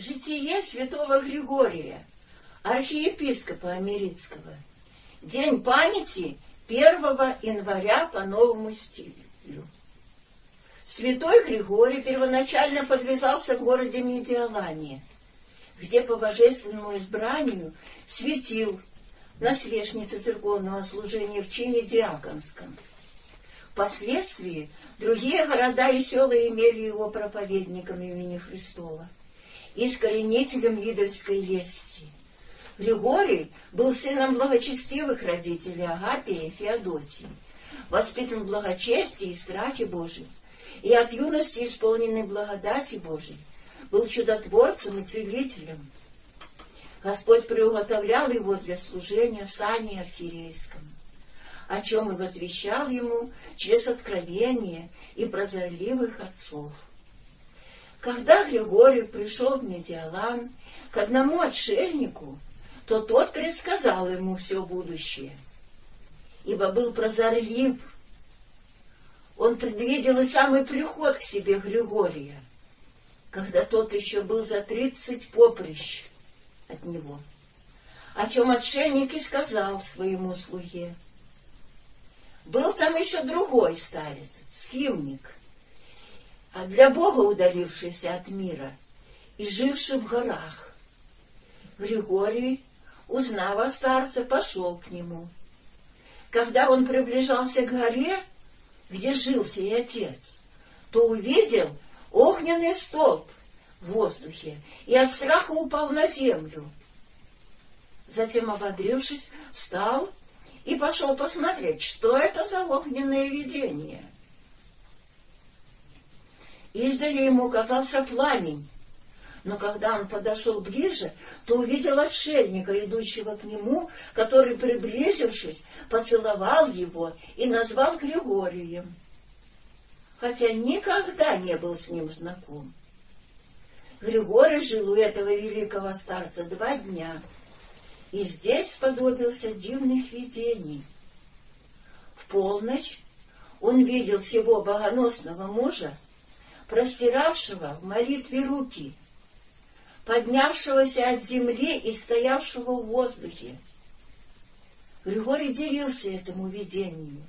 Житие святого Григория, архиепископа Америцкого. День памяти 1 января по новому стилю. Святой Григорий первоначально подвязался в городе Медиалане, где по божественному избранию светил на свечнице церковного служения в чине диаконском. Впоследствии другие города и села имели его проповедником имени Христова, искоренителем идольской лести. Григорий был сыном благочестивых родителей Агапия и Феодосии, воспитан в благочестии и страхе Божьем, и от юности исполненной благодати Божией, был чудотворцем и целителем. Господь приуготовлял его для служения в сане архиерейском, о чем и возвещал ему через откровение и прозорливых отцов. Когда Григорий пришел в Медиалан к одному отшельнику, то тот предсказал ему все будущее, ибо был прозорлив. Он предвидел и самый приход к себе Григория, когда тот еще был за тридцать поприщ от него, о чем отшельник и сказал своему слуге. Был там еще другой старец, схимник, а для Бога удалившийся от мира и живший в горах. Григорий узнав о старце, пошел к нему. Когда он приближался к горе, где жил сей отец, то увидел огненный столб в воздухе и от страха упал на землю. Затем, ободрившись, встал и пошел посмотреть, что это за огненное видение. Издали ему казался пламень, но когда он подошел ближе, то увидел отшельника, идущего к нему, который, приблизившись, поцеловал его и назвал Григорием, хотя никогда не был с ним знаком. Григорий жил у этого великого старца два дня, и здесь сподобился дивных видений. В полночь он видел всего богоносного мужа, простиравшего в молитве руки — поднявшегося от земли и стоявшего в воздухе. Григорий дивился этому видению.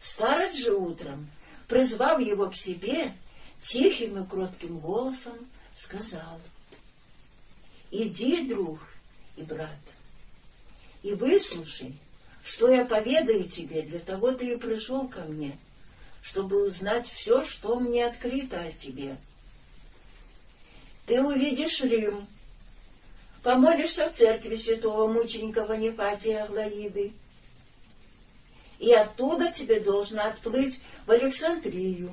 Старость же утром, призвав его к себе, тихим и кротким голосом сказал, «Иди, друг и брат, и выслушай, что я поведаю тебе, для того ты и пришел ко мне, чтобы узнать все, что мне открыто о тебе» ты увидишь Рим, помолишься в церкви святого мученика Ванифатия Аглаиды, и оттуда тебе должно отплыть в Александрию,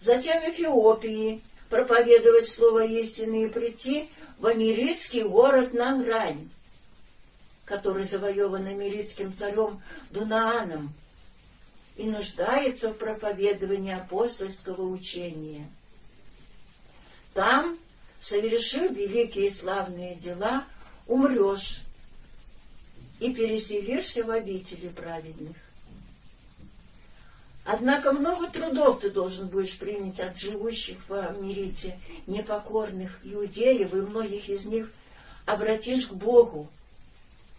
затем в Эфиопии, проповедовать слово истины и прийти в Америцкий город на грань, который завоеван америцким царем Дунааном и нуждается в проповедовании апостольского учения. Там, совершив великие и славные дела, умрешь и переселишься в обители праведных. Однако много трудов ты должен будешь принять от живущих в Амирите непокорных иудеев, и многих из них обратишь к Богу,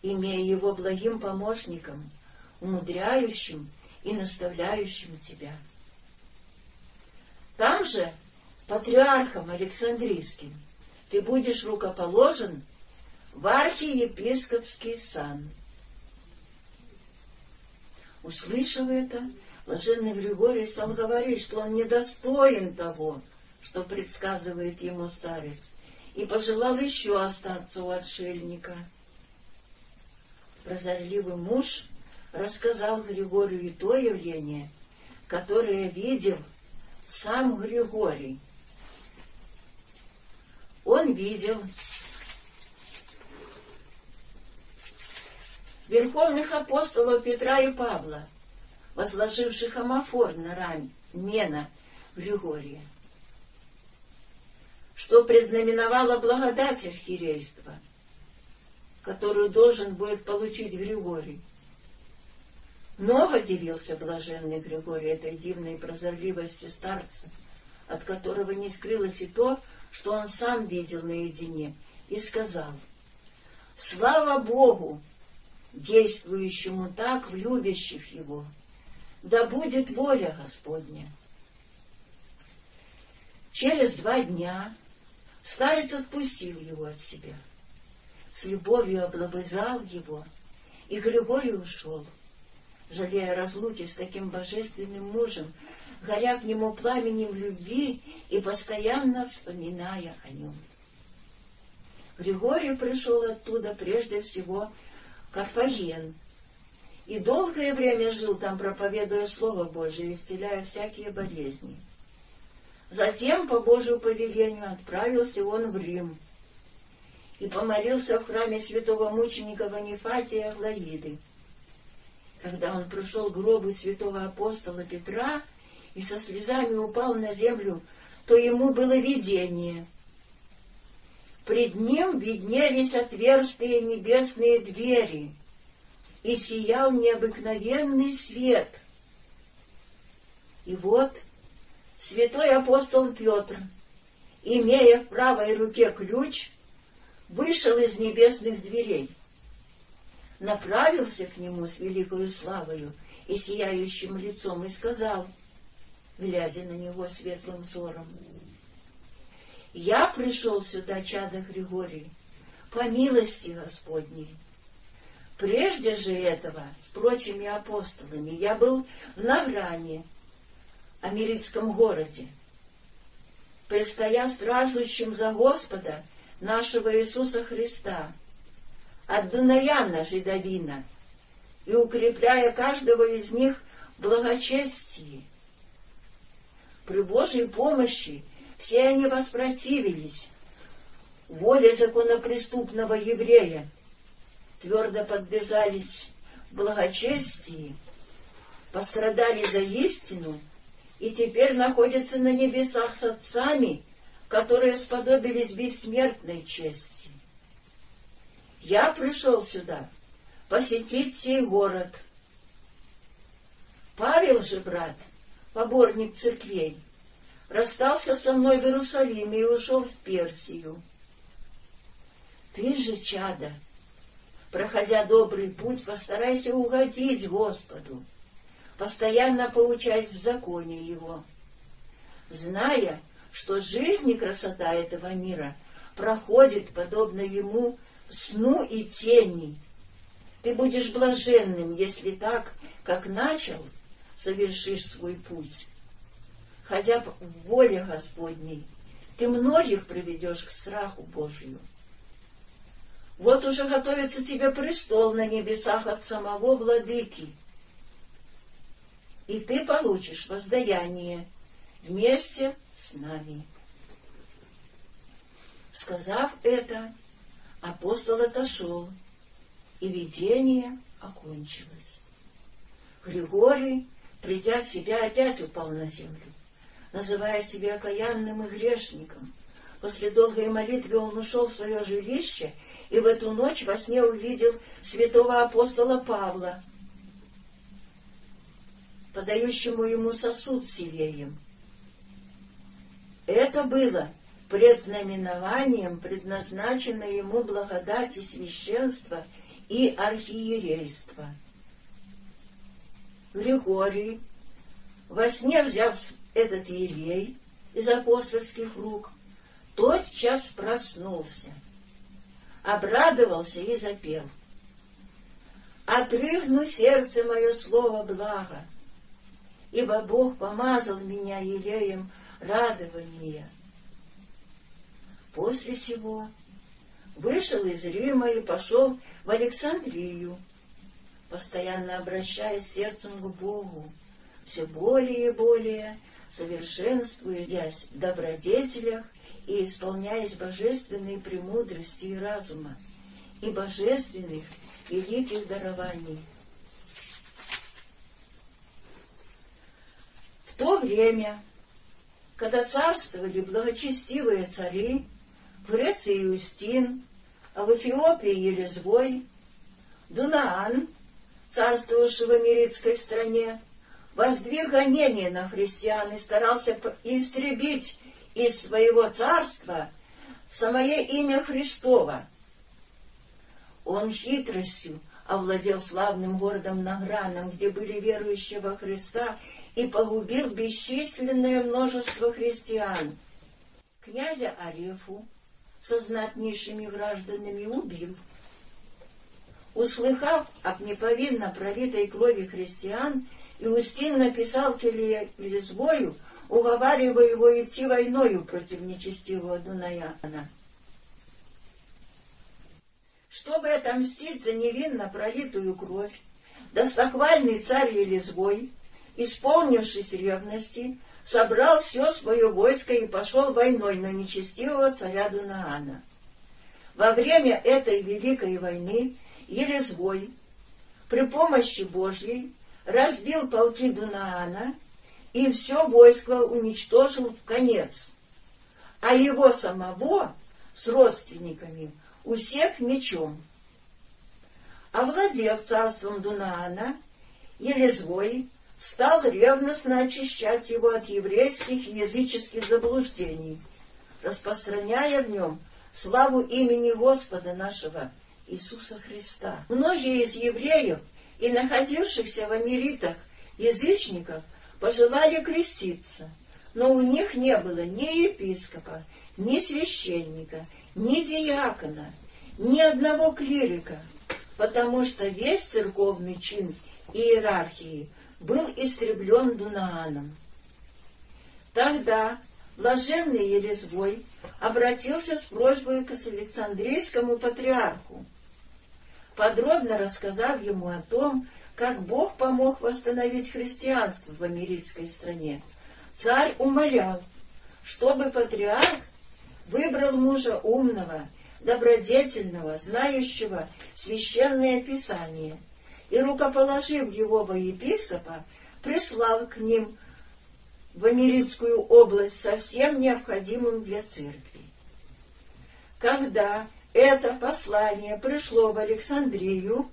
имея Его благим помощником, умудряющим и наставляющим тебя. Там же патриархом Александрийским, ты будешь рукоположен в архиепископский сан. Услышав это, блаженный Григорий стал говорить, что он недостоин того, что предсказывает ему старец, и пожелал еще остаться у отшельника. Прозорливый муж рассказал Григорию и то явление, которое видел сам Григорий — он видел верховных апостолов Петра и Павла, возложивших амофор на рань Мена Григория, что предзнаменовало благодать архиерейства, которую должен будет получить Григорий. Много делился блаженный Григорий этой дивной прозорливости старца, от которого не скрылось и то, что он сам видел наедине, и сказал, «Слава Богу, действующему так в любящих Его, да будет воля Господня». Через два дня старец отпустил его от себя, с любовью облобызал его, и Григорий ушел, жалея разлуки с таким божественным мужем, горя к нему пламенем любви и постоянно вспоминая о нем. Григорий пришел оттуда прежде всего Карфаген и долгое время жил там, проповедуя Слово Божие, исцеляя всякие болезни. Затем, по Божию повелению, отправился он в Рим и помолился в храме святого мученика Ванифатия Аглаиды. Когда он пришел к гробу святого апостола Петра и со слезами упал на землю, то ему было видение. Пред ним виднелись отверстые небесные двери, и сиял необыкновенный свет. И вот святой апостол Петр, имея в правой руке ключ, вышел из небесных дверей, направился к нему с великою славою и сияющим лицом и сказал, глядя на него светлым взором, «Я пришел сюда, чадо Григорий, по милости Господней. Прежде же этого, с прочими апостолами, я был в Награне, Америкском городе, предстоя страждущим за Господа нашего Иисуса Христа, от Дунаяна Жидовина, и укрепляя каждого из них в благочестии. При Божьей помощи все они воспротивились воле законопреступного еврея, твердо подбежались благочестии, пострадали за истину и теперь находятся на небесах с отцами, которые сподобились бессмертной чести. Я пришел сюда посетить сей город. Павел же, брат, поборник церквей, расстался со мной в Иерусалиме и ушел в Персию. Ты же, чада, проходя добрый путь, постарайся угодить Господу, постоянно поучаясь в законе Его, зная, что жизнь и красота этого мира проходит, подобно ему, сну и тени. Ты будешь блаженным, если так, как начал, совершишь свой путь. Ходя в воле Господней, ты многих приведешь к страху Божию. Вот уже готовится тебе престол на небесах от самого владыки, и ты получишь воздаяние вместе с нами. Сказав это, апостол отошел, и видение окончилось. Григорий, придя в себя, опять упал на землю, называя себя окаянным и грешником. После долгой молитвы он ушел в свое жилище и в эту ночь во сне увидел святого апостола Павла, подающему ему сосуд с. Это было предзнаменованием предназначенной ему благодати священства и архиерейства. Григорий, во сне взяв этот елей из апостольских рук, тотчас проснулся, обрадовался и запел. «Отрыгну сердце мое слово благо, ибо Бог помазал меня елеем радования. После всего вышел из Рима и пошел в Александрию, постоянно обращаясь сердцем к Богу, все более и более совершенствуясь в добродетелях и исполняясь божественной премудрости и разума, и божественных великих дарований. В то время когда царствовали благочестивые цари, в Греции Иустин, а в Эфиопии Елезвой, Дунаан, царствовавший в Эмиритской стране, воздвиг гонение на христиан и старался истребить из своего царства самое имя Христово. Он хитростью овладел славным городом Награном, где были верующие во Христа, и погубил бесчисленное множество христиан. Князя Арефу со знатнейшими гражданами убил. Услыхав об неповинно пролитой крови христиан, Иустин написал Филизбою, уговаривая его идти войною против нечестивого Дунаяна. Чтобы отомстить за невинно пролитую кровь, достохвальный царь Елизбой, исполнившись ревности, собрал все свое войско и пошел войной на нечестивого царя Дунаана. Во время этой великой войны Елизбой при помощи Божьей разбил полки Дунаана и все войско уничтожил в конец, а его самого с родственниками усек мечом. Овладев царством Дунаана, Елезвой стал ревностно очищать его от еврейских и языческих заблуждений, распространяя в нем славу имени Господа нашего Иисуса Христа. Многие из евреев и находившихся в Америтах язычников пожелали креститься, но у них не было ни епископа, ни священника, ни диакона, ни одного клирика, потому что весь церковный чин иерархии был истреблен Дунааном. Тогда блаженный Елезвой обратился с просьбой к Александрийскому патриарху, подробно рассказав ему о том, как Бог помог восстановить христианство в американской стране. Царь умолял, чтобы патриарх выбрал мужа умного, добродетельного, знающего священное писание, и, рукоположив его во епископа, прислал к ним в Американскую область со всем необходимым для церкви. Когда это послание пришло в Александрию,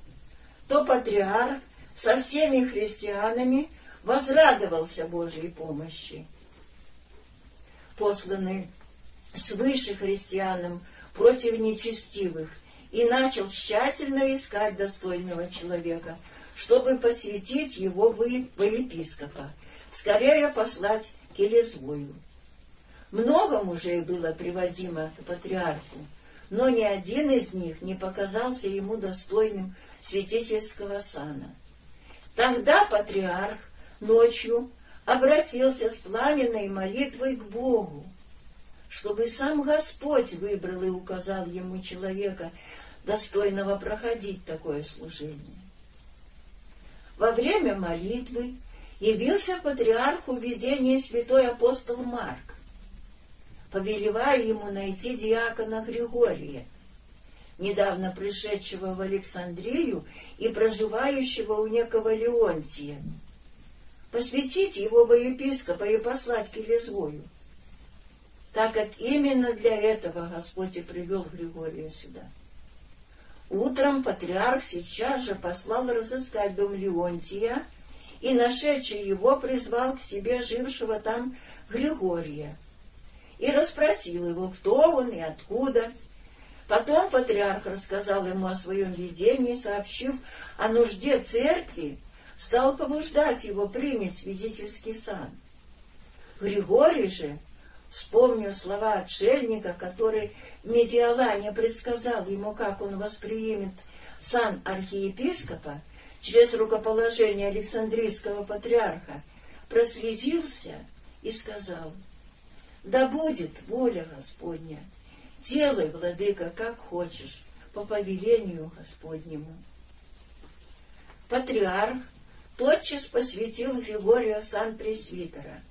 то патриарх со всеми христианами возрадовался Божьей помощи. Посланный свыше христианам против нечестивых и начал тщательно искать достойного человека, чтобы посвятить его во епископа, скорее послать к Елезвою. Много мужей было приводимо к патриарху, но ни один из них не показался ему достойным святительского сана. Тогда патриарх ночью обратился с пламенной молитвой к Богу, чтобы сам Господь выбрал и указал ему человека, достойного проходить такое служение. Во время молитвы явился патриарху в видении святой апостол Марк, повелевая ему найти диакона Григория, недавно пришедшего в Александрию и проживающего у некого Леонтия, посвятить его во епископа и послать к Елизою, так как именно для этого Господь и привел Григория сюда. Утром патриарх сейчас же послал разыскать дом Леонтия и, нашедший его, призвал к себе жившего там Григория и расспросил его, кто он и откуда. Потом патриарх рассказал ему о своем видении, сообщив о нужде церкви, стал побуждать его принять свидетельский сан. Григорий же вспомнив слова отшельника, который Медиалане предсказал ему, как он воспримет сан архиепископа через рукоположение Александрийского патриарха, прослезился и сказал, «Да будет воля Господня, делай, владыка, как хочешь, по повелению Господнему». Патриарх тотчас посвятил Григория сан-пресвитера —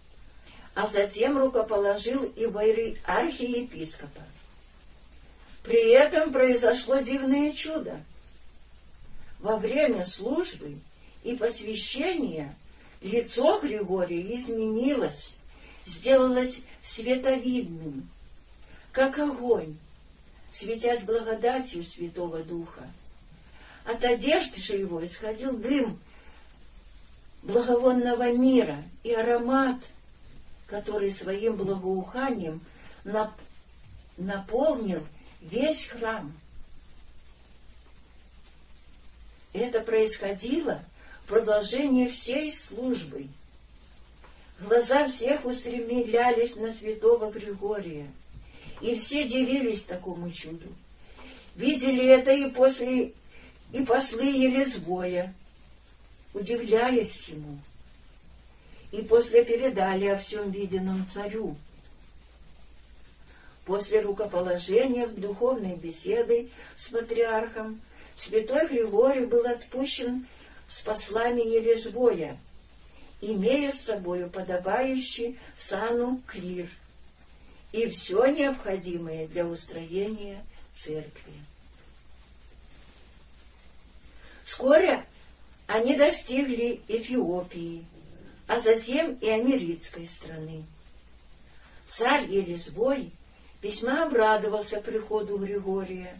а затем рукоположил и в архиепископа. При этом произошло дивное чудо. Во время службы и посвящения лицо Григория изменилось, сделалось световидным, как огонь, светясь благодатью Святого Духа. От одежды же его исходил дым благовонного мира и аромат, который своим благоуханием нап наполнил весь храм. Это происходило в продолжении всей службы. Глаза всех устремлялись на святого Григория, и все дивились такому чуду. Видели это и после и послы Елезвоя, удивляясь всему, и после передали о всем виденном царю. После рукоположения в духовной беседы с патриархом святой Григорий был отпущен с послами Елезвоя, имея с собою подобающий сану клир и все необходимое для устроения церкви. Вскоре они достигли Эфиопии, а затем и Америтской страны. Царь Елизбой весьма обрадовался приходу Григория,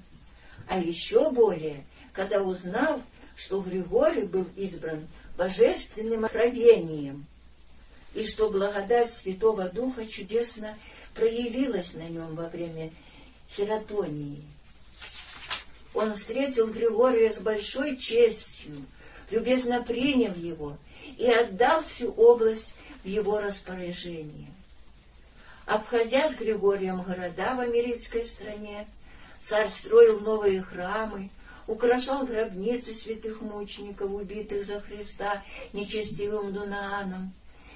а еще более, когда узнал, что Григорий был избран божественным откровением, и что благодать Святого Духа чудесно проявилась на нем во время хератонии. Он встретил Григория с большой честью, любезно принял его и отдал всю область в его распоряжение. Обходя с Григорием города в Америкской стране, царь строил новые храмы, украшал гробницы святых мучеников, убитых за Христа нечестивым Дунааном,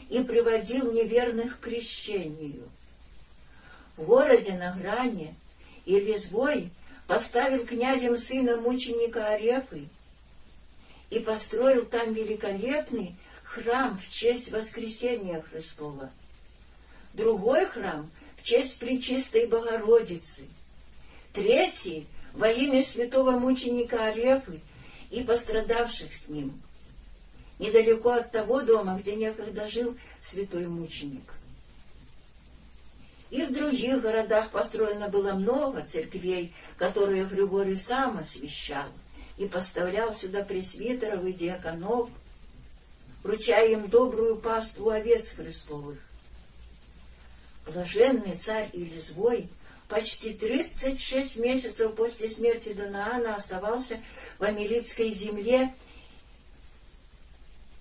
и приводил неверных к крещению. В городе на грани Елизбой поставил князем сына мученика Арефы и построил там великолепный храм в честь воскресения Христова. Другой храм в честь Пречистой Богородицы. Третий во имя святого мученика Арефы и пострадавших с ним, недалеко от того дома, где некогда жил святой мученик. И в других городах построено было много церквей, которые Григорий сам освящал и поставлял сюда пресвитеров и диаконов, вручая им добрую паству овец Христовых. Блаженный царь Илизвой почти тридцать шесть месяцев после смерти Донаана оставался в Америтской земле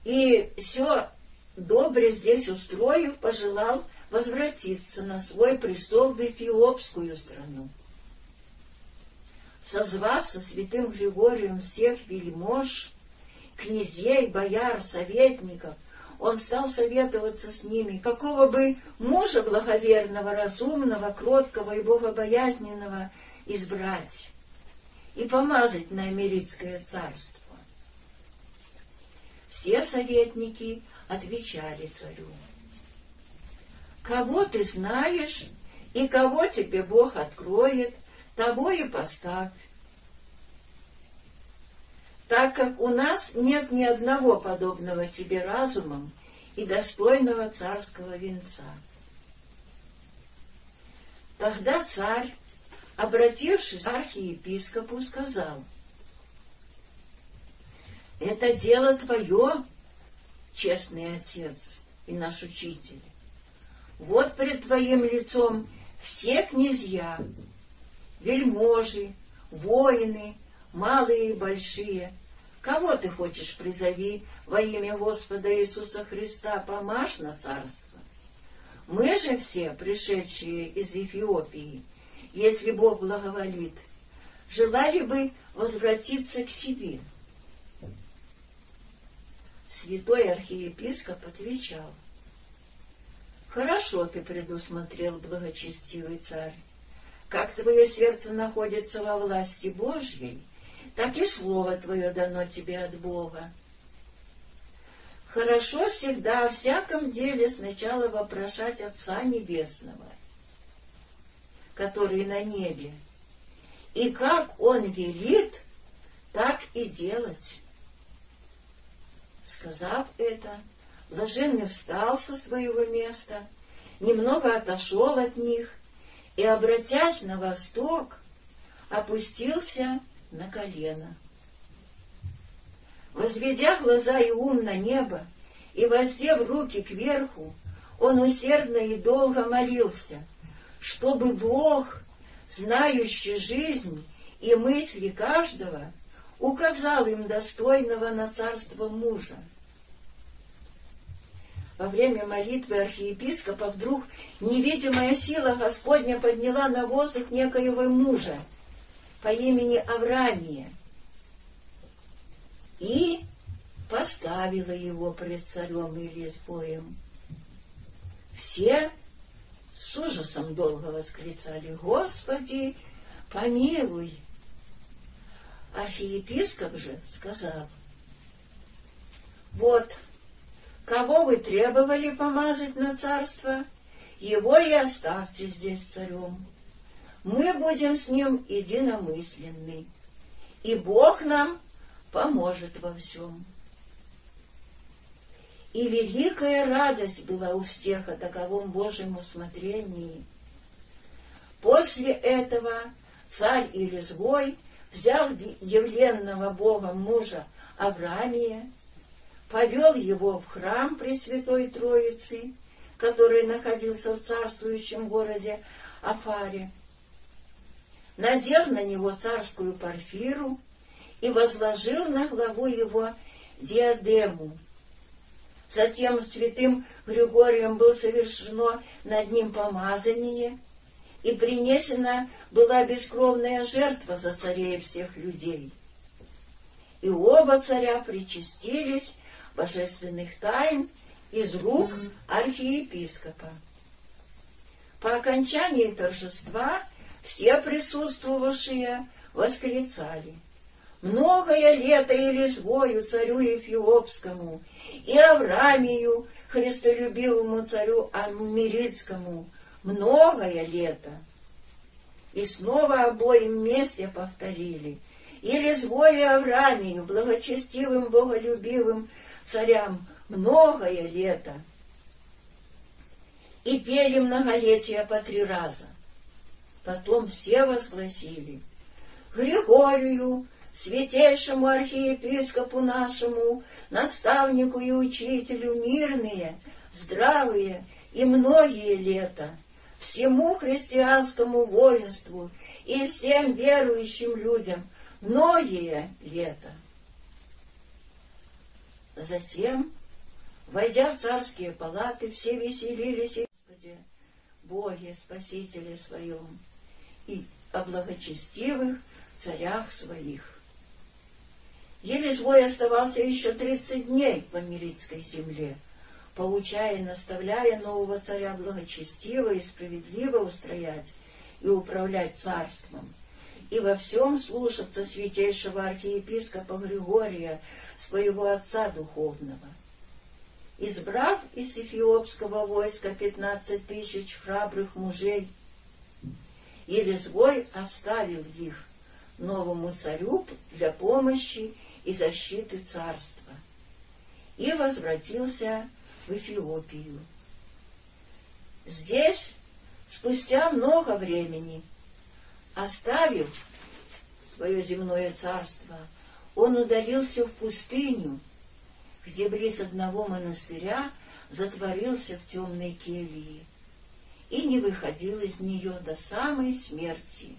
и все добре здесь устроив, пожелал возвратиться на свой престол в Эфиопскую страну. Созвав со святым Григорием всех вельмож, князей, бояр, советников, он стал советоваться с ними, какого бы мужа благоверного, разумного, кроткого и богобоязненного избрать и помазать на Америтское царство. Все советники отвечали царю. Кого ты знаешь и кого тебе Бог откроет, того и поставь. Так как у нас нет ни одного подобного тебе разумом и достойного царского венца. Тогда царь, обратившись к архиепископу, сказал, «Это дело твое, честный отец и наш учитель. Вот перед твоим лицом все князья, вельможи, воины, малые и большие. Кого ты хочешь призови во имя Господа Иисуса Христа, помажь на царство? Мы же все, пришедшие из Эфиопии, если Бог благоволит, желали бы возвратиться к себе. Святой архиепископ отвечал — Хорошо ты предусмотрел, благочестивый царь. Как твое сердце находится во власти Божьей, так и слово твое дано тебе от Бога. Хорошо всегда о всяком деле сначала вопрошать Отца Небесного, который на небе, и как Он велит, так и делать. Сказав это, Блаженный встал со своего места, немного отошел от них и, обратясь на восток, опустился на колено. Возведя глаза и ум на небо И, воздев руки кверху, он усердно и долго молился, чтобы Бог, знающий жизнь и мысли каждого, указал им достойного на царство мужа. Во время молитвы архиепископа вдруг невидимая сила Господня подняла на воздух некоего мужа по имени Авраамия и поставила его пред царем и лесбоем. Все с ужасом долго восклицали, «Господи, помилуй!» Архиепископ же сказал, «Вот, кого вы требовали помазать на царство, его и оставьте здесь царем. Мы будем с ним единомысленны, и Бог нам поможет во всем». И великая радость была у всех о таковом Божьем усмотрении. После этого царь Илизбой взял явленного Богом мужа Авраамия, повел его в храм Пресвятой Троицы, который находился в царствующем городе Афаре, надел на него царскую парфиру и возложил на главу его диадему. Затем святым Григорием было совершено над ним помазание, и принесена была бескровная жертва за царей всех людей. И оба царя причастились божественных тайн из рук архиепископа. По окончании торжества все присутствовавшие восклицали «Многое лето и лизвою царю Эфиопскому, и Авраамию, христолюбивому царю Аммирицкому, многое лето. И снова обоим вместе повторили. Или зволи Авраамию, благочестивым, боголюбивым царям, многое лето. И пели многолетия по три раза. Потом все возгласили Григорию, святейшему архиепископу нашему, наставнику и учителю мирные, здравые и многие лета, всему христианскому воинству и всем верующим людям многие лета. Затем, войдя в царские палаты, все веселились, Господи, Боге, Спасителе своем, и о благочестивых царях своих. Еле злой оставался еще тридцать дней по Мирицкой земле, получая и наставляя нового царя благочестиво и справедливо устроять и управлять царством, и во всем слушаться святейшего архиепископа Григория, своего отца духовного. Избрав из эфиопского войска пятнадцать тысяч храбрых мужей, Елизбой оставил их новому царю для помощи и защиты царства и возвратился в Эфиопию. Здесь, спустя много времени, оставив свое земное царство, он удалился в пустыню, где близ одного монастыря затворился в темной келье и не выходил из нее до самой смерти,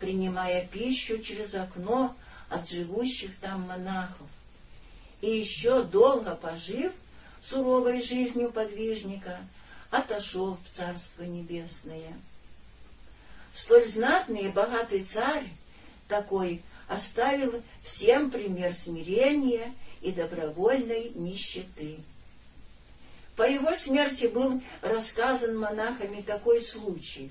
принимая пищу через окно от живущих там монахов. И еще долго пожив суровой жизнью подвижника, отошел в Царство Небесное. Столь знатный и богатый царь такой оставил всем пример смирения и добровольной нищеты. По его смерти был рассказан монахами такой случай.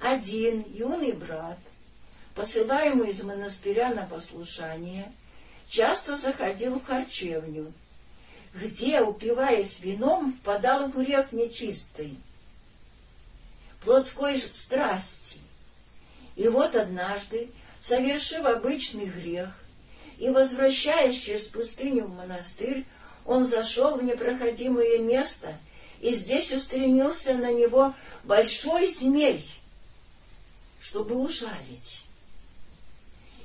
Один юный брат — посылаемый из монастыря на послушание, часто заходил в харчевню, где, упиваясь вином, впадал в грех нечистый, плотской страсти. И вот однажды, совершив обычный грех и возвращаясь через пустыню в монастырь, он зашел в непроходимое место, и здесь устремился на него большой змей, чтобы ужалить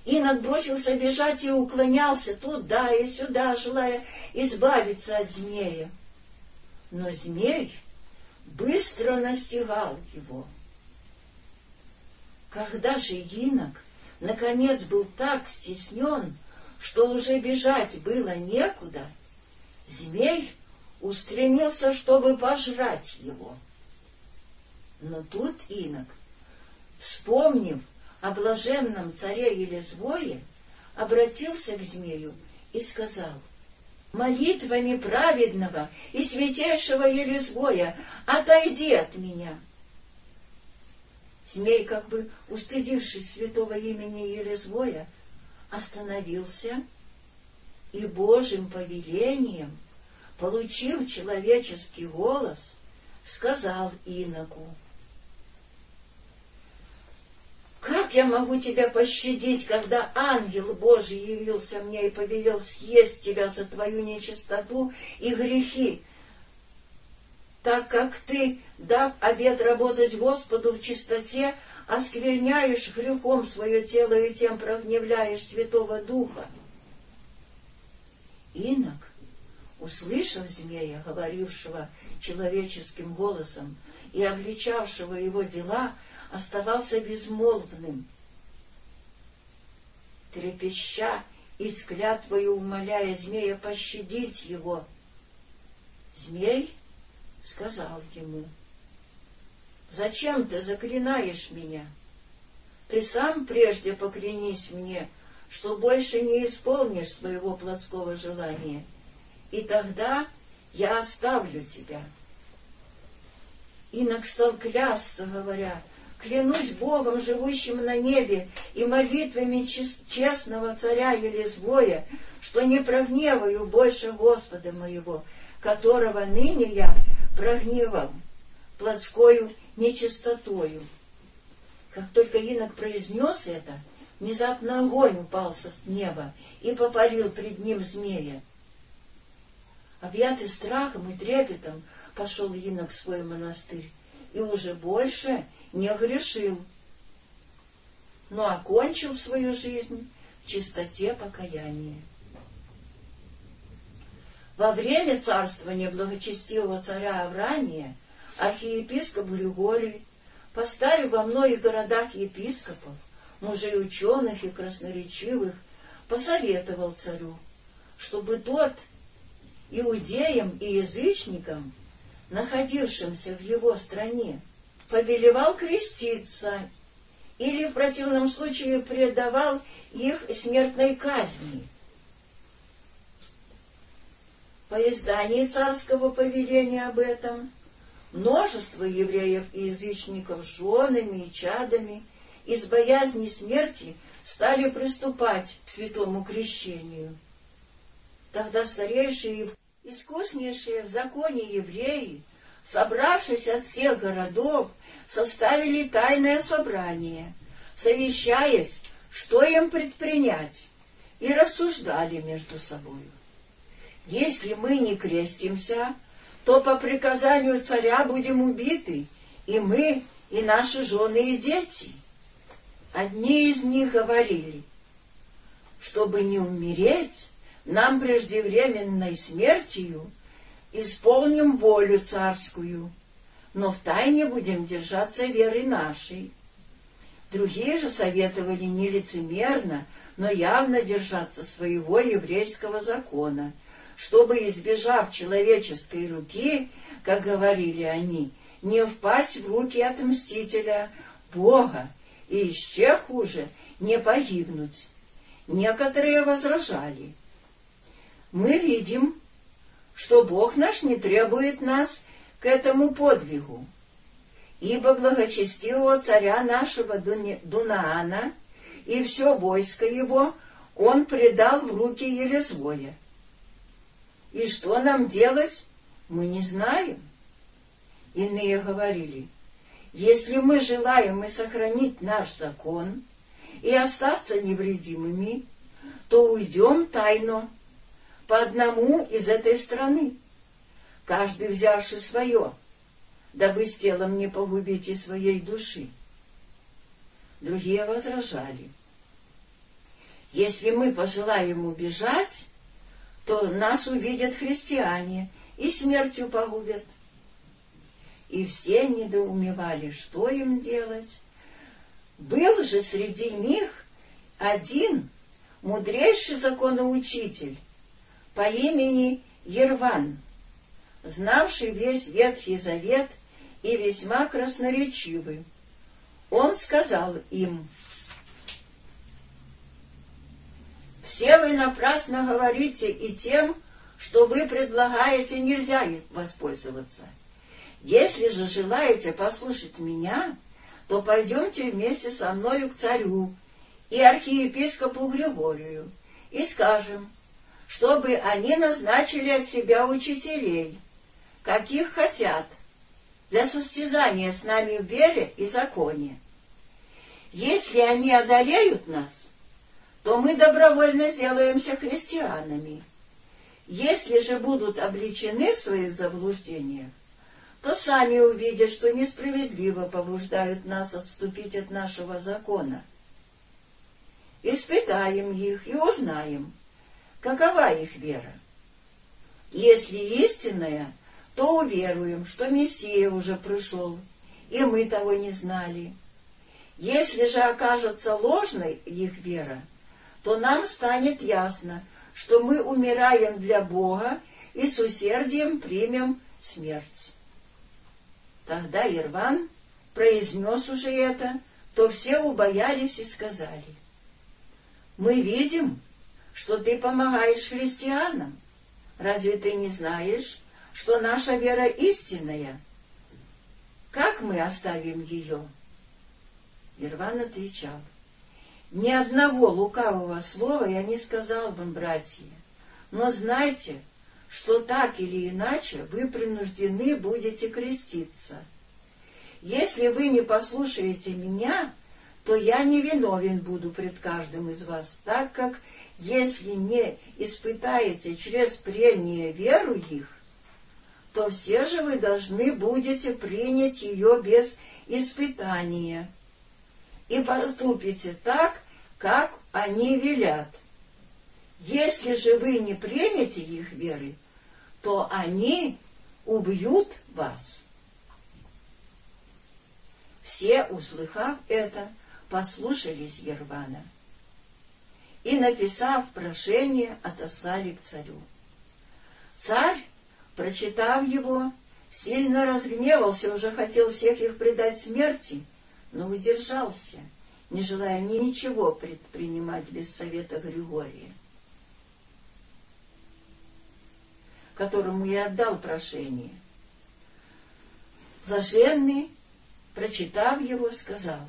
Инок бросился бежать и уклонялся туда и сюда, желая избавиться от змея. Но змей быстро настигал его. Когда же инок, наконец, был так стеснен, что уже бежать было некуда, змей устремился, чтобы пожрать его. Но тут инок, вспомнив о блаженном царе Елезвое, обратился к змею и сказал, «Молитвами праведного и святейшего Елезвоя отойди от меня». Змей, как бы устыдившись святого имени Елезвоя, остановился и Божьим повелением, получив человеческий голос, сказал иноку, «Как я могу тебя пощадить, когда ангел Божий явился мне и повелел съесть тебя за твою нечистоту и грехи, так как ты, дав обет работать Господу в чистоте, оскверняешь грехом свое тело и тем прогневляешь Святого Духа. Инок, услышав змея, говорившего человеческим голосом и обличавшего его дела, оставался безмолвным. Трепеща и с клятвою умоляя змея пощадить его, змей сказал ему — Зачем ты заклинаешь меня? Ты сам прежде поклянись мне, что больше не исполнишь своего плотского желания, и тогда я оставлю тебя. Инок стал клясться, говоря, клянусь Богом, живущим на небе, и молитвами честного царя Елизбоя, что не прогневаю больше Господа моего, которого ныне я прогневал плотскою нечистотою. Как только инок произнес это, внезапно огонь упал с неба и попалил пред ним змея. Объятый страхом и трепетом пошел инок в свой монастырь и уже больше не грешил, но окончил свою жизнь в чистоте покаяния. Во время царствования благочестивого царя Аврания архиепископ Григорий, поставив во многих городах епископов, мужей ученых и красноречивых, посоветовал царю, чтобы тот иудеям и язычникам, находившимся в его стране, повелевал креститься или в противном случае предавал их смертной казни. По издании царского повеления об этом Множество евреев и язычников женами и чадами из боязни смерти стали приступать к святому крещению. Тогда старейшие и искуснейшие в законе евреи, собравшись от всех городов, составили тайное собрание, совещаясь, что им предпринять, и рассуждали между собой. Если мы не крестимся, то по приказанию царя будем убиты, и мы, и наши жены и дети. Одни из них говорили, чтобы не умереть, нам преждевременной смертью исполним волю царскую, но в тайне будем держаться веры нашей. Другие же советовали не лицемерно, но явно держаться своего еврейского закона — чтобы, избежав человеческой руки, как говорили они, не впасть в руки отмстителя Бога и еще хуже не погибнуть. Некоторые возражали. Мы видим, что Бог наш не требует нас к этому подвигу, ибо благочестивого царя нашего Дунаана и все войско его он предал в руки Елезвоя. И что нам делать, мы не знаем. Иные говорили, если мы желаем и сохранить наш закон и остаться невредимыми, то уйдем тайно по одному из этой страны, каждый взявший свое, дабы с телом не погубить и своей души. Другие возражали. Если мы пожелаем убежать, то нас увидят христиане и смертью погубят. И все недоумевали, что им делать. Был же среди них один мудрейший законоучитель по имени Ерван, знавший весь Ветхий Завет и весьма красноречивый. Он сказал им, «Все вы напрасно говорите и тем, что вы предлагаете, нельзя воспользоваться. Если же желаете послушать меня, то пойдемте вместе со мною к царю и архиепископу Григорию и скажем, чтобы они назначили от себя учителей, каких хотят, для состязания с нами в вере и законе. Если они одолеют нас, то мы добровольно сделаемся христианами. Если же будут обличены в своих заблуждениях, то сами увидят, что несправедливо побуждают нас отступить от нашего закона. Испытаем их и узнаем, какова их вера. Если истинная, то уверуем, что Мессия уже пришел, и мы того не знали. Если же окажется ложной их вера, то нам станет ясно, что мы умираем для Бога и с усердием примем смерть. Тогда Ирван произнес уже это, то все убоялись и сказали, «Мы видим, что ты помогаешь христианам. Разве ты не знаешь, что наша вера истинная. Как мы оставим ее? Ирван отвечал, ни одного лукавого слова я не сказал вам, братья, но знайте, что так или иначе вы принуждены будете креститься. Если вы не послушаете меня, то я не виновен буду пред каждым из вас, так как, если не испытаете через прение веру их, то все же вы должны будете принять ее без испытания и поступите так, как они велят. Если же вы не примете их веры, то они убьют вас. Все, услыхав это, послушались Ервана и, написав прошение, отослали к царю. Царь Прочитав его, сильно разгневался, уже хотел всех их предать смерти, но удержался, не желая ни ничего предпринимать без совета Григория, которому я отдал прошение. Блаженный, прочитав его, сказал,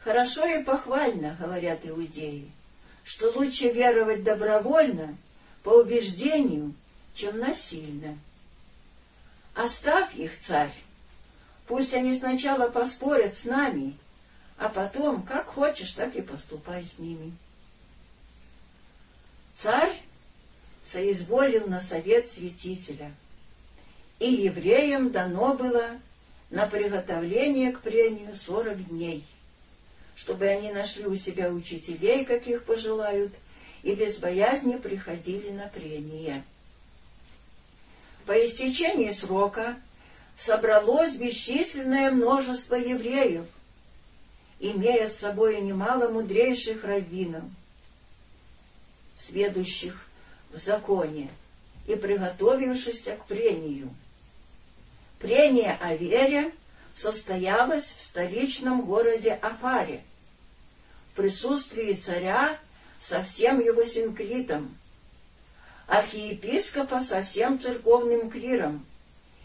«Хорошо и похвально, — говорят иудеи, — что лучше веровать добровольно, по убеждению, чем насильно. Оставь их, царь, пусть они сначала поспорят с нами, а потом, как хочешь, так и поступай с ними. Царь соизволил на совет святителя, и евреям дано было на приготовление к прению сорок дней, чтобы они нашли у себя учителей, каких пожелают, и без боязни приходили на прение. По истечении срока собралось бесчисленное множество евреев, имея с собой немало мудрейших раввинов, сведущих в законе и приготовившихся к прению. Прение о вере состоялось в столичном городе Афаре, в присутствии царя со всем его синклитом, архиепископа со всем церковным клиром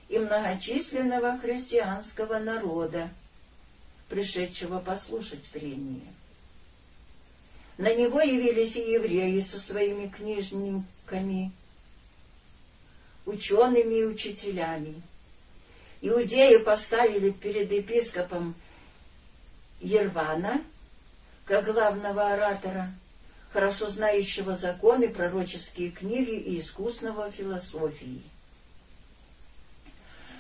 и многочисленного христианского народа, пришедшего послушать прение. На него явились и евреи со своими книжниками, учеными и учителями. Иудеи поставили перед епископом Ервана, как главного оратора, хорошо знающего законы, пророческие книги и искусного философии.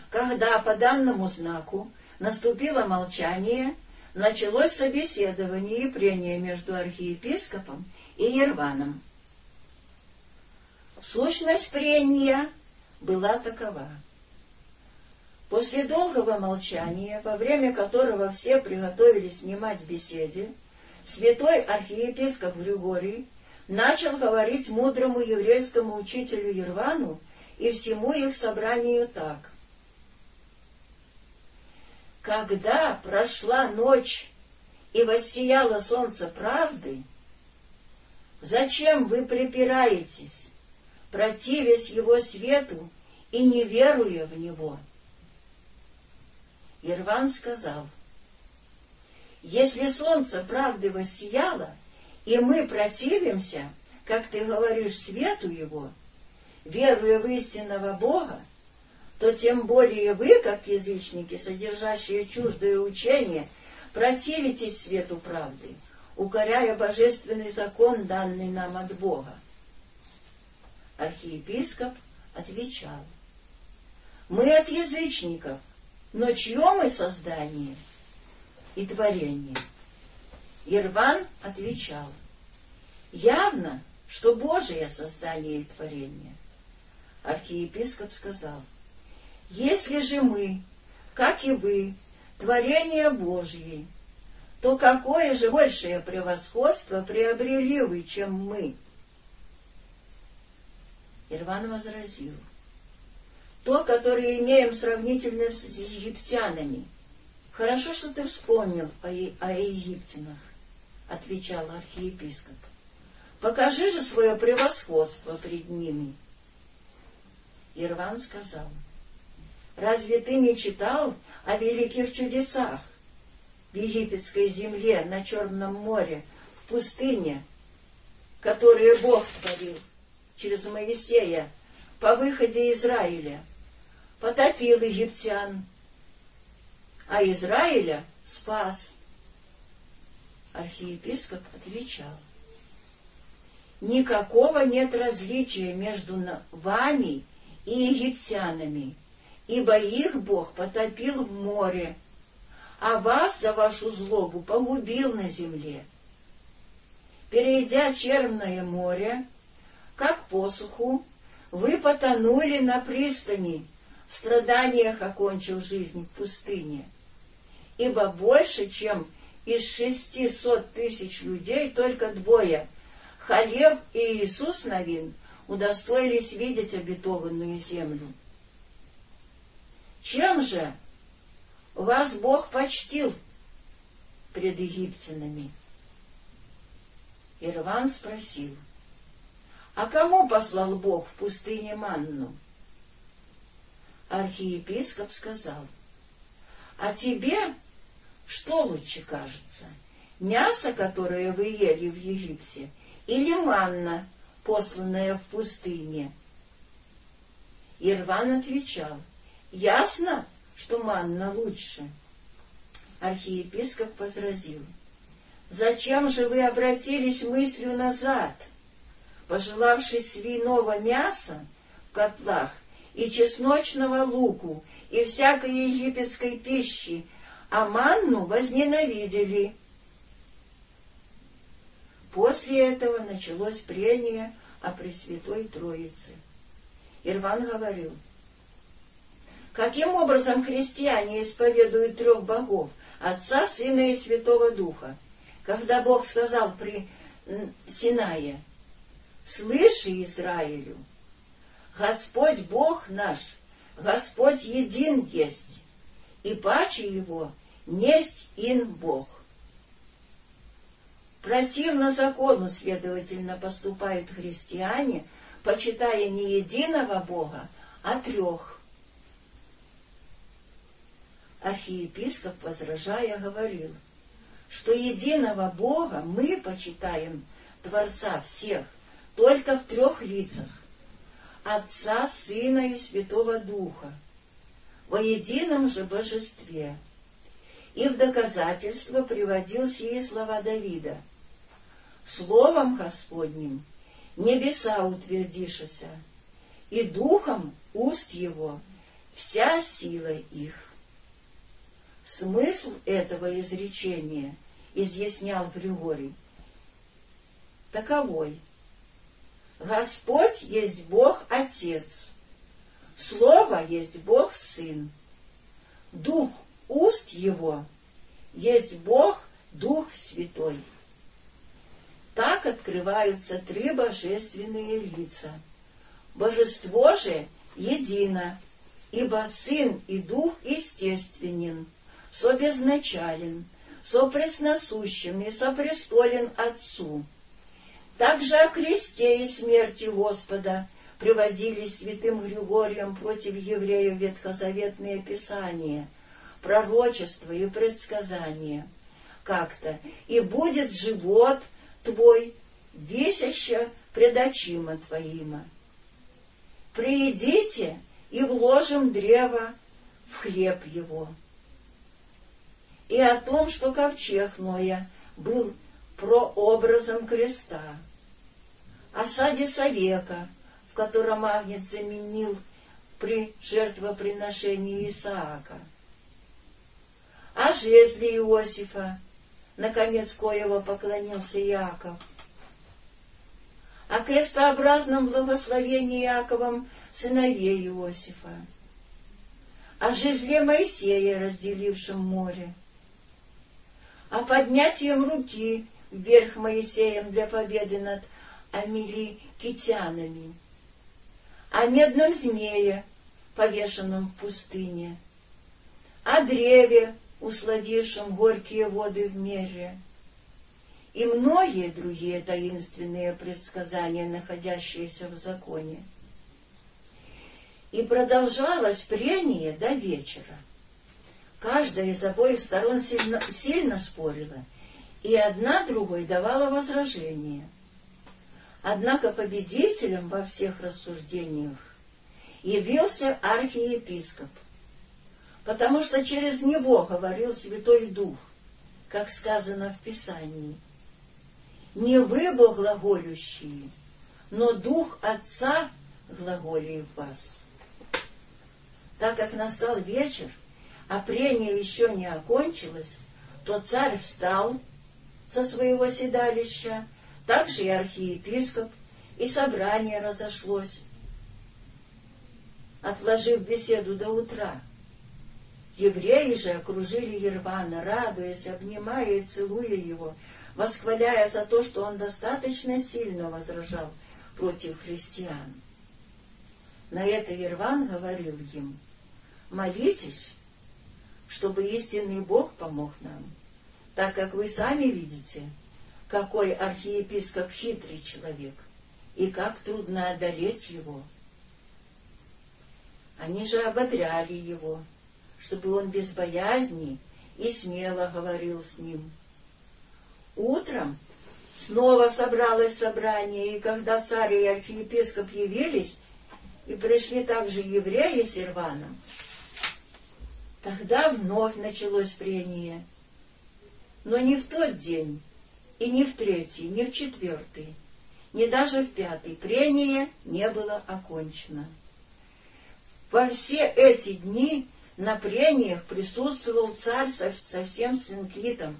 Когда по данному знаку наступило молчание, началось собеседование и прение между архиепископом и Ерваном. Сущность прения была такова. После долгого молчания, во время которого все приготовились внимать беседе, святой архиепископ Григорий начал говорить мудрому еврейскому учителю Ервану и всему их собранию так. Когда прошла ночь и воссияло солнце правды, зачем вы припираетесь, противясь его свету и не веруя в него? Ирван сказал, если солнце правды воссияло, и мы противимся, как ты говоришь, свету его, веруя в истинного Бога, то тем более вы, как язычники, содержащие чуждое учение, противитесь свету правды, укоряя божественный закон, данный нам от Бога. Архиепископ отвечал, мы от язычников, но чье мы создание и творение? Ирван отвечал, явно, что Божие создание и творение. Архиепископ сказал, если же мы, как и вы, творение Божье, то какое же большее превосходство приобрели вы, чем мы? Ирван возразил, то, которое имеем сравнительно с египтянами. Хорошо, что ты вспомнил о, о египтянах, отвечал архиепископ. Покажи же свое превосходство пред ними. Ирван сказал, разве ты не читал о великих чудесах в египетской земле, на Черном море, в пустыне, которые Бог творил через Моисея по выходе Израиля? потопил египтян, а Израиля спас. Архиепископ отвечал, никакого нет различия между вами и египтянами, ибо их Бог потопил в море, а вас за вашу злобу погубил на земле. Перейдя Черное море, как посуху, вы потонули на пристани, в страданиях окончил жизнь в пустыне. Ибо больше, чем из шестисот тысяч людей, только двое, Халев и Иисус Новин, удостоились видеть обетованную землю. Чем же вас Бог почтил пред египтянами? Ирван спросил, а кому послал Бог в пустыне манну? архиепископ сказал, «А тебе что лучше кажется, мясо, которое вы ели в Египте, или манна, посланная в пустыне?» Ирван отвечал, «Ясно, что манна лучше». Архиепископ возразил, «Зачем же вы обратились мыслью назад, пожелавши свиного мяса в котлах и чесночного луку, и всякой египетской пищи, а манну возненавидели. После этого началось прение о Пресвятой Троице. Ирван говорил, каким образом христиане исповедуют трех богов, Отца, Сына и Святого Духа, когда Бог сказал при Синае, «Слыши, Израилю, Господь Бог наш, Господь един есть, и паче Его несть ин Бог. Противно закону, следовательно, поступают христиане, почитая не единого Бога, а трех. Архиепископ, возражая, говорил, что единого Бога мы почитаем, Творца всех, только в трех лицах Отца, Сына и Святого Духа, во едином же божестве. И в доказательство приводил сии слова Давида. Словом Господним небеса утвердишися, и духом уст его вся сила их. Смысл этого изречения, изъяснял Григорий, таковой. Господь есть Бог Отец, Слово есть Бог Сын, Дух уст Его есть Бог Дух Святой. Так открываются три божественные лица. Божество же едино, ибо Сын и Дух естественен, собезначален, сопресносущим и сопрестолен Отцу. Также о кресте и смерти Господа приводили святым Григорием против евреев ветхозаветные писания, пророчества и предсказания. Как-то «И будет живот твой, весяще предочима твоима. Приидите и вложим древо в хлеб его» и о том, что ковчег Ноя был прообразом креста, о саде совека, в котором Агнец заменил при жертвоприношении Исаака, о жезле Иосифа, наконец коего поклонился Иаков, о крестообразном благословении Иаковом сыновей Иосифа, о жезле Моисея, разделившем море, а поднятием руки вверх Моисеем для победы над амиликитянами, о медном змее, повешенном в пустыне, о древе, усладившем горькие воды в мире, и многие другие таинственные предсказания, находящиеся в законе. И продолжалось прение до вечера. Каждая из обоих сторон сильно, сильно спорила, и одна другой давала возражение. Однако победителем во всех рассуждениях явился архиепископ, потому что через него говорил Святой Дух, как сказано в Писании. «Не вы, глаголющие, но Дух Отца глаголит вас». Так как настал вечер, а прение еще не окончилось, то царь встал со своего седалища, также и архиепископ, и собрание разошлось, отложив беседу до утра. Евреи же окружили Ервана, радуясь, обнимая и целуя его, восхваляя за то, что он достаточно сильно возражал против христиан. На это Ерван говорил им, молитесь, чтобы истинный Бог помог нам, так как вы сами видите, какой архиепископ хитрый человек и как трудно одолеть его. Они же ободряли его, чтобы он без боязни и смело говорил с ним. Утром снова собралось собрание, и когда царь и архиепископ явились, и пришли также евреи с Ирваном, Тогда вновь началось прение. Но не в тот день, и не в третий, не в четвертый, не даже в пятый прение не было окончено. Во все эти дни на прениях присутствовал царь со, со всем синклитом,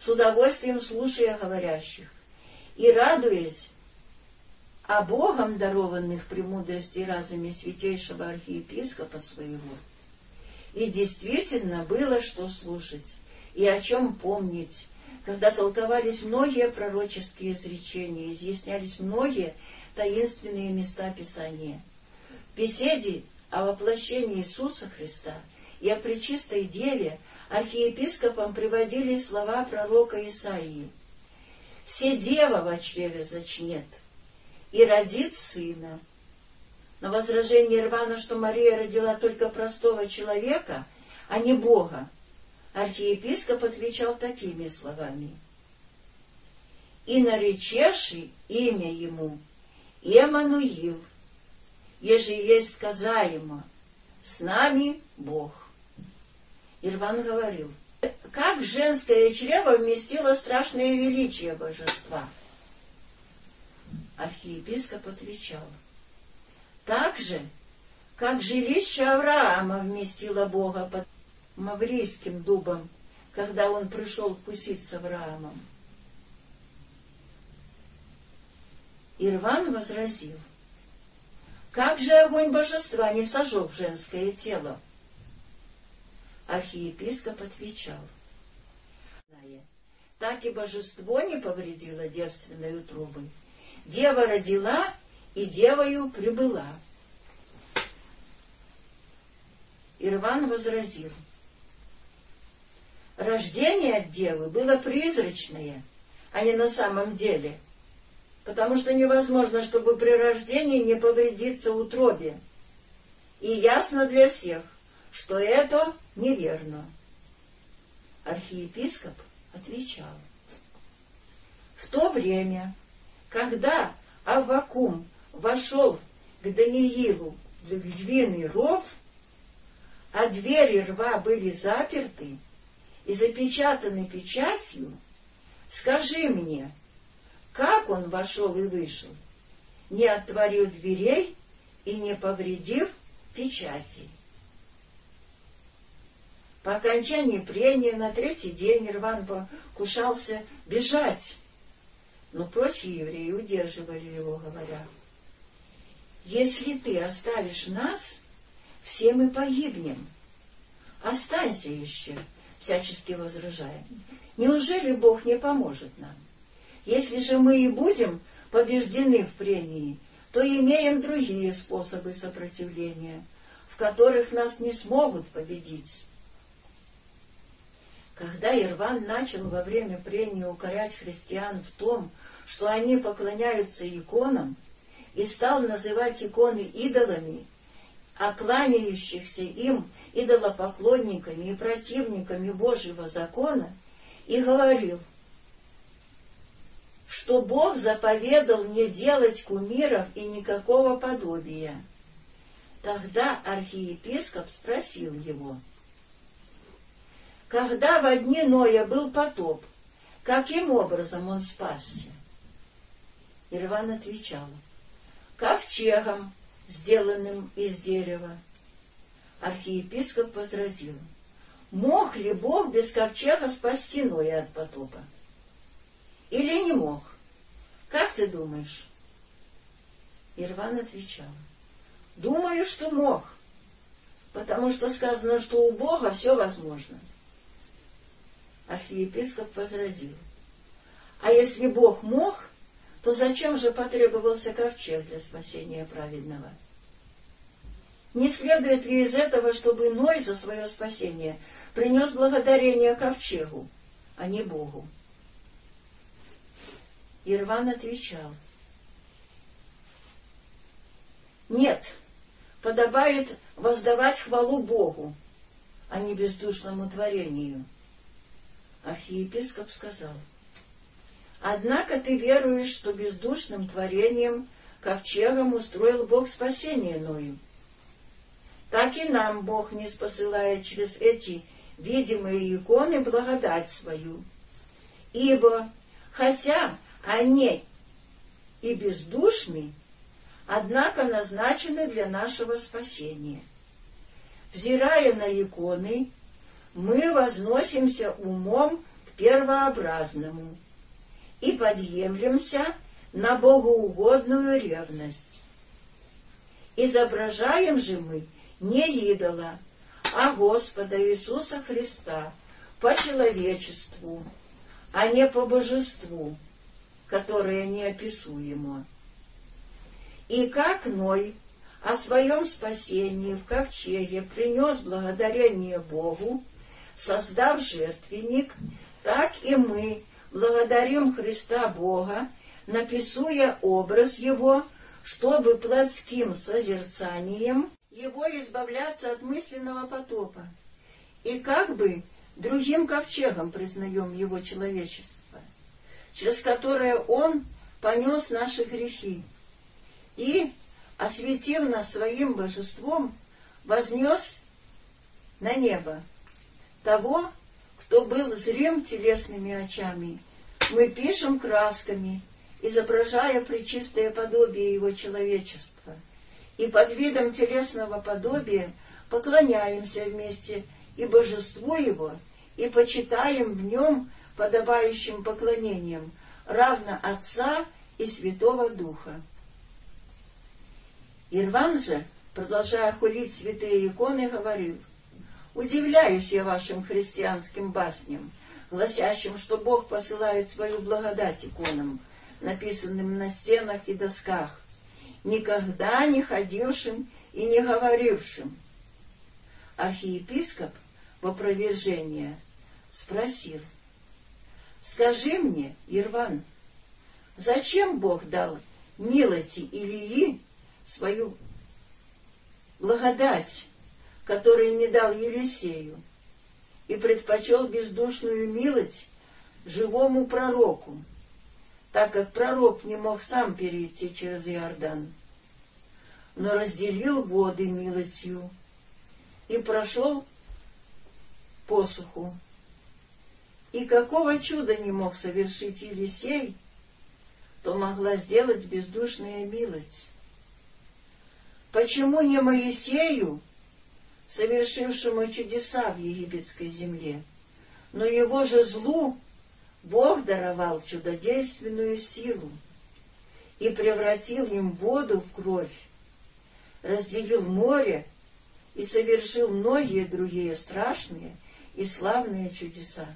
с удовольствием слушая говорящих и радуясь о Богом дарованных премудрости и разуме святейшего архиепископа своего. И действительно было что слушать, и о чем помнить, когда толковались многие пророческие изречения, изъяснялись многие таинственные места Писания. В беседе о воплощении Иисуса Христа и о Пречистой Деве архиепископам приводили слова пророка Исаии. «Все дева во чреве зачнет и родит сына, на возражение Ирвана, что Мария родила только простого человека, а не Бога, архиепископ отвечал такими словами. «И наречеши имя ему Эммануил, еже есть сказаемо, с нами Бог». Ирван говорил, как женское чрево вместило страшное величие божества. Архиепископ отвечал, так же, как жилище Авраама вместило Бога под маврийским дубом, когда он пришел кусить с Авраамом. Ирван возразил, как же огонь божества не сожег женское тело? Архиепископ отвечал, так и божество не повредило девственной утробы. Дева родила, и девою прибыла. Ирван возразил, рождение от девы было призрачное, а не на самом деле, потому что невозможно, чтобы при рождении не повредиться утробе. И ясно для всех, что это неверно. Архиепископ отвечал. В то время, когда Аввакум вошел к Даниилу в львиный ров, а двери рва были заперты и запечатаны печатью, скажи мне, как он вошел и вышел, не отворив дверей и не повредив печати. По окончании прения на третий день Ирван покушался бежать, но прочие евреи удерживали его, говоря, «Если ты оставишь нас, все мы погибнем. Останься еще», всячески возражая. «Неужели Бог не поможет нам? Если же мы и будем побеждены в прении, то имеем другие способы сопротивления, в которых нас не смогут победить». Когда Ирван начал во время прения укорять христиан в том, что они поклоняются иконам, и стал называть иконы идолами, а кланяющихся им идолопоклонниками и противниками Божьего закона, и говорил, что Бог заповедал не делать кумиров и никакого подобия. Тогда архиепископ спросил его — когда в дни Ноя был потоп, каким образом он спасся? Ирван отвечал, ковчегом, сделанным из дерева. Архиепископ возразил, мог ли Бог без ковчега спасти Ноя от потопа? Или не мог? Как ты думаешь? Ирван отвечал, думаю, что мог, потому что сказано, что у Бога все возможно. — Архиепископ возразил. А если Бог мог, то зачем же потребовался ковчег для спасения праведного? Не следует ли из этого, чтобы Ной за свое спасение принес благодарение ковчегу, а не Богу? Ирван отвечал. Нет, подобает воздавать хвалу Богу, а не бездушному творению архиепископ сказал, «Однако ты веруешь, что бездушным творением, ковчегом устроил Бог спасение Ною. Так и нам Бог не спосылает через эти видимые иконы благодать свою. Ибо, хотя они и бездушны, однако назначены для нашего спасения. Взирая на иконы, мы возносимся умом к первообразному и подъемлемся на богоугодную ревность. Изображаем же мы не идола, а Господа Иисуса Христа по человечеству, а не по божеству, которое неописуемо. И как Ной о своем спасении в ковчеге принес благодарение Богу, создав жертвенник, так и мы благодарим Христа Бога, написуя образ Его, чтобы плотским созерцанием Его избавляться от мысленного потопа. И как бы другим ковчегом признаем Его человечество, через которое Он понес наши грехи и, осветив нас своим божеством, вознес на небо того, кто был зрем телесными очами, мы пишем красками, изображая причистое подобие его человечества, и под видом телесного подобия поклоняемся вместе и божеству его, и почитаем в нем подобающим поклонением, равно Отца и Святого Духа. Ирван же, продолжая хулить святые иконы, говорил, «Удивляюсь я вашим христианским басням, гласящим, что Бог посылает свою благодать иконам, написанным на стенах и досках, никогда не ходившим и не говорившим. Архиепископ в опровержение спросил, «Скажи мне, Ирван, зачем Бог дал милости Илии свою благодать, которую не дал Елисею, и предпочел бездушную милость живому пророку, так как пророк не мог сам перейти через Иордан, но разделил воды милостью и прошел посуху. И какого чуда не мог совершить Елисей, то могла сделать бездушная милость. Почему не Моисею, совершившему чудеса в египетской земле, но его же злу Бог даровал чудодейственную силу и превратил им воду в кровь, разделил море и совершил многие другие страшные и славные чудеса.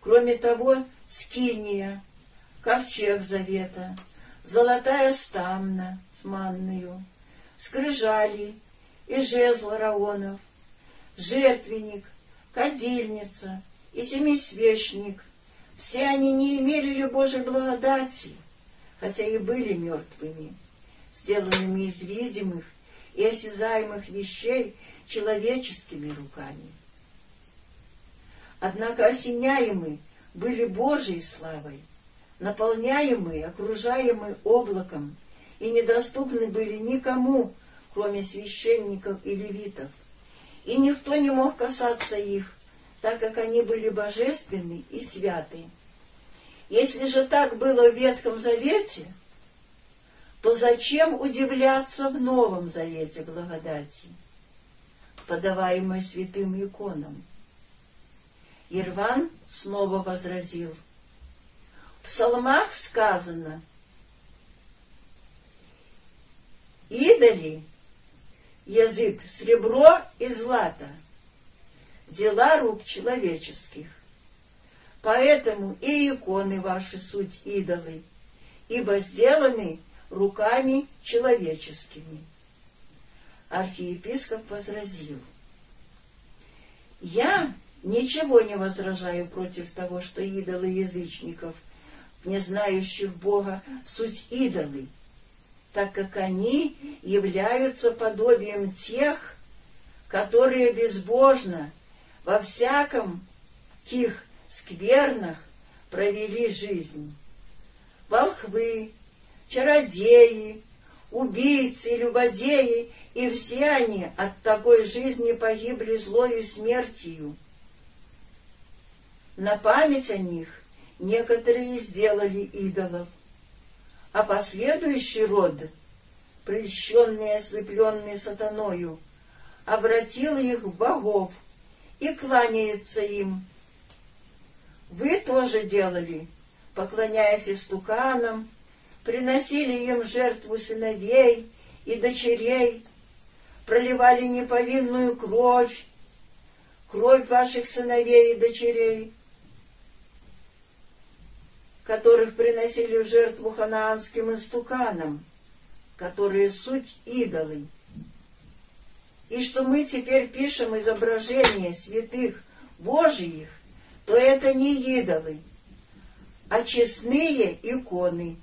Кроме того, скиния, ковчег завета, золотая стамна с манною, скрижали и жезл раонов, жертвенник, кадильница и семисвечник. Все они не имели ли Божьей благодати, хотя и были мертвыми, сделанными из видимых и осязаемых вещей человеческими руками. Однако осеняемы были Божьей славой, наполняемые, окружаемые облаком, и недоступны были никому, кроме священников и левитов. И никто не мог касаться их, так как они были божественны и святы. Если же так было в Ветхом Завете, то зачем удивляться в Новом Завете благодати, подаваемой святым иконам? Ирван снова возразил. В псалмах сказано, идоли, язык сребро и злато, дела рук человеческих. Поэтому и иконы ваши суть идолы, ибо сделаны руками человеческими. Архиепископ возразил, «Я ничего не возражаю против того, что идолы язычников, не знающих Бога, суть идолы, так как они являются подобием тех, которые безбожно во всяком тих сквернах провели жизнь. Волхвы, чародеи, убийцы, любодеи, и все они от такой жизни погибли злою смертью. На память о них некоторые сделали идолов, а последующий род, прельщенный и ослепленный сатаною, обратил их в богов и кланяется им. Вы тоже делали, поклоняясь истуканам, приносили им жертву сыновей и дочерей, проливали неповинную кровь, кровь ваших сыновей и дочерей, которых приносили в жертву ханаанским истуканам, которые суть идолы. И что мы теперь пишем изображения святых Божиих, то это не идолы, а честные иконы.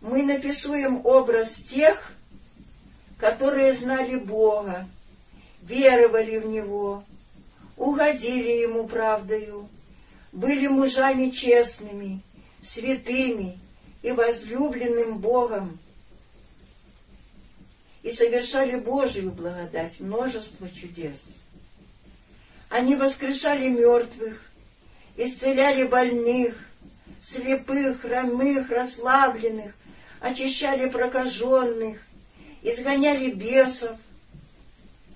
Мы написуем образ тех, которые знали Бога, веровали в Него, угодили Ему правдою, были мужами честными, святыми и возлюбленным Богом, и совершали Божию благодать, множество чудес. Они воскрешали мертвых, исцеляли больных, слепых, хромых, расслабленных, очищали прокаженных, изгоняли бесов,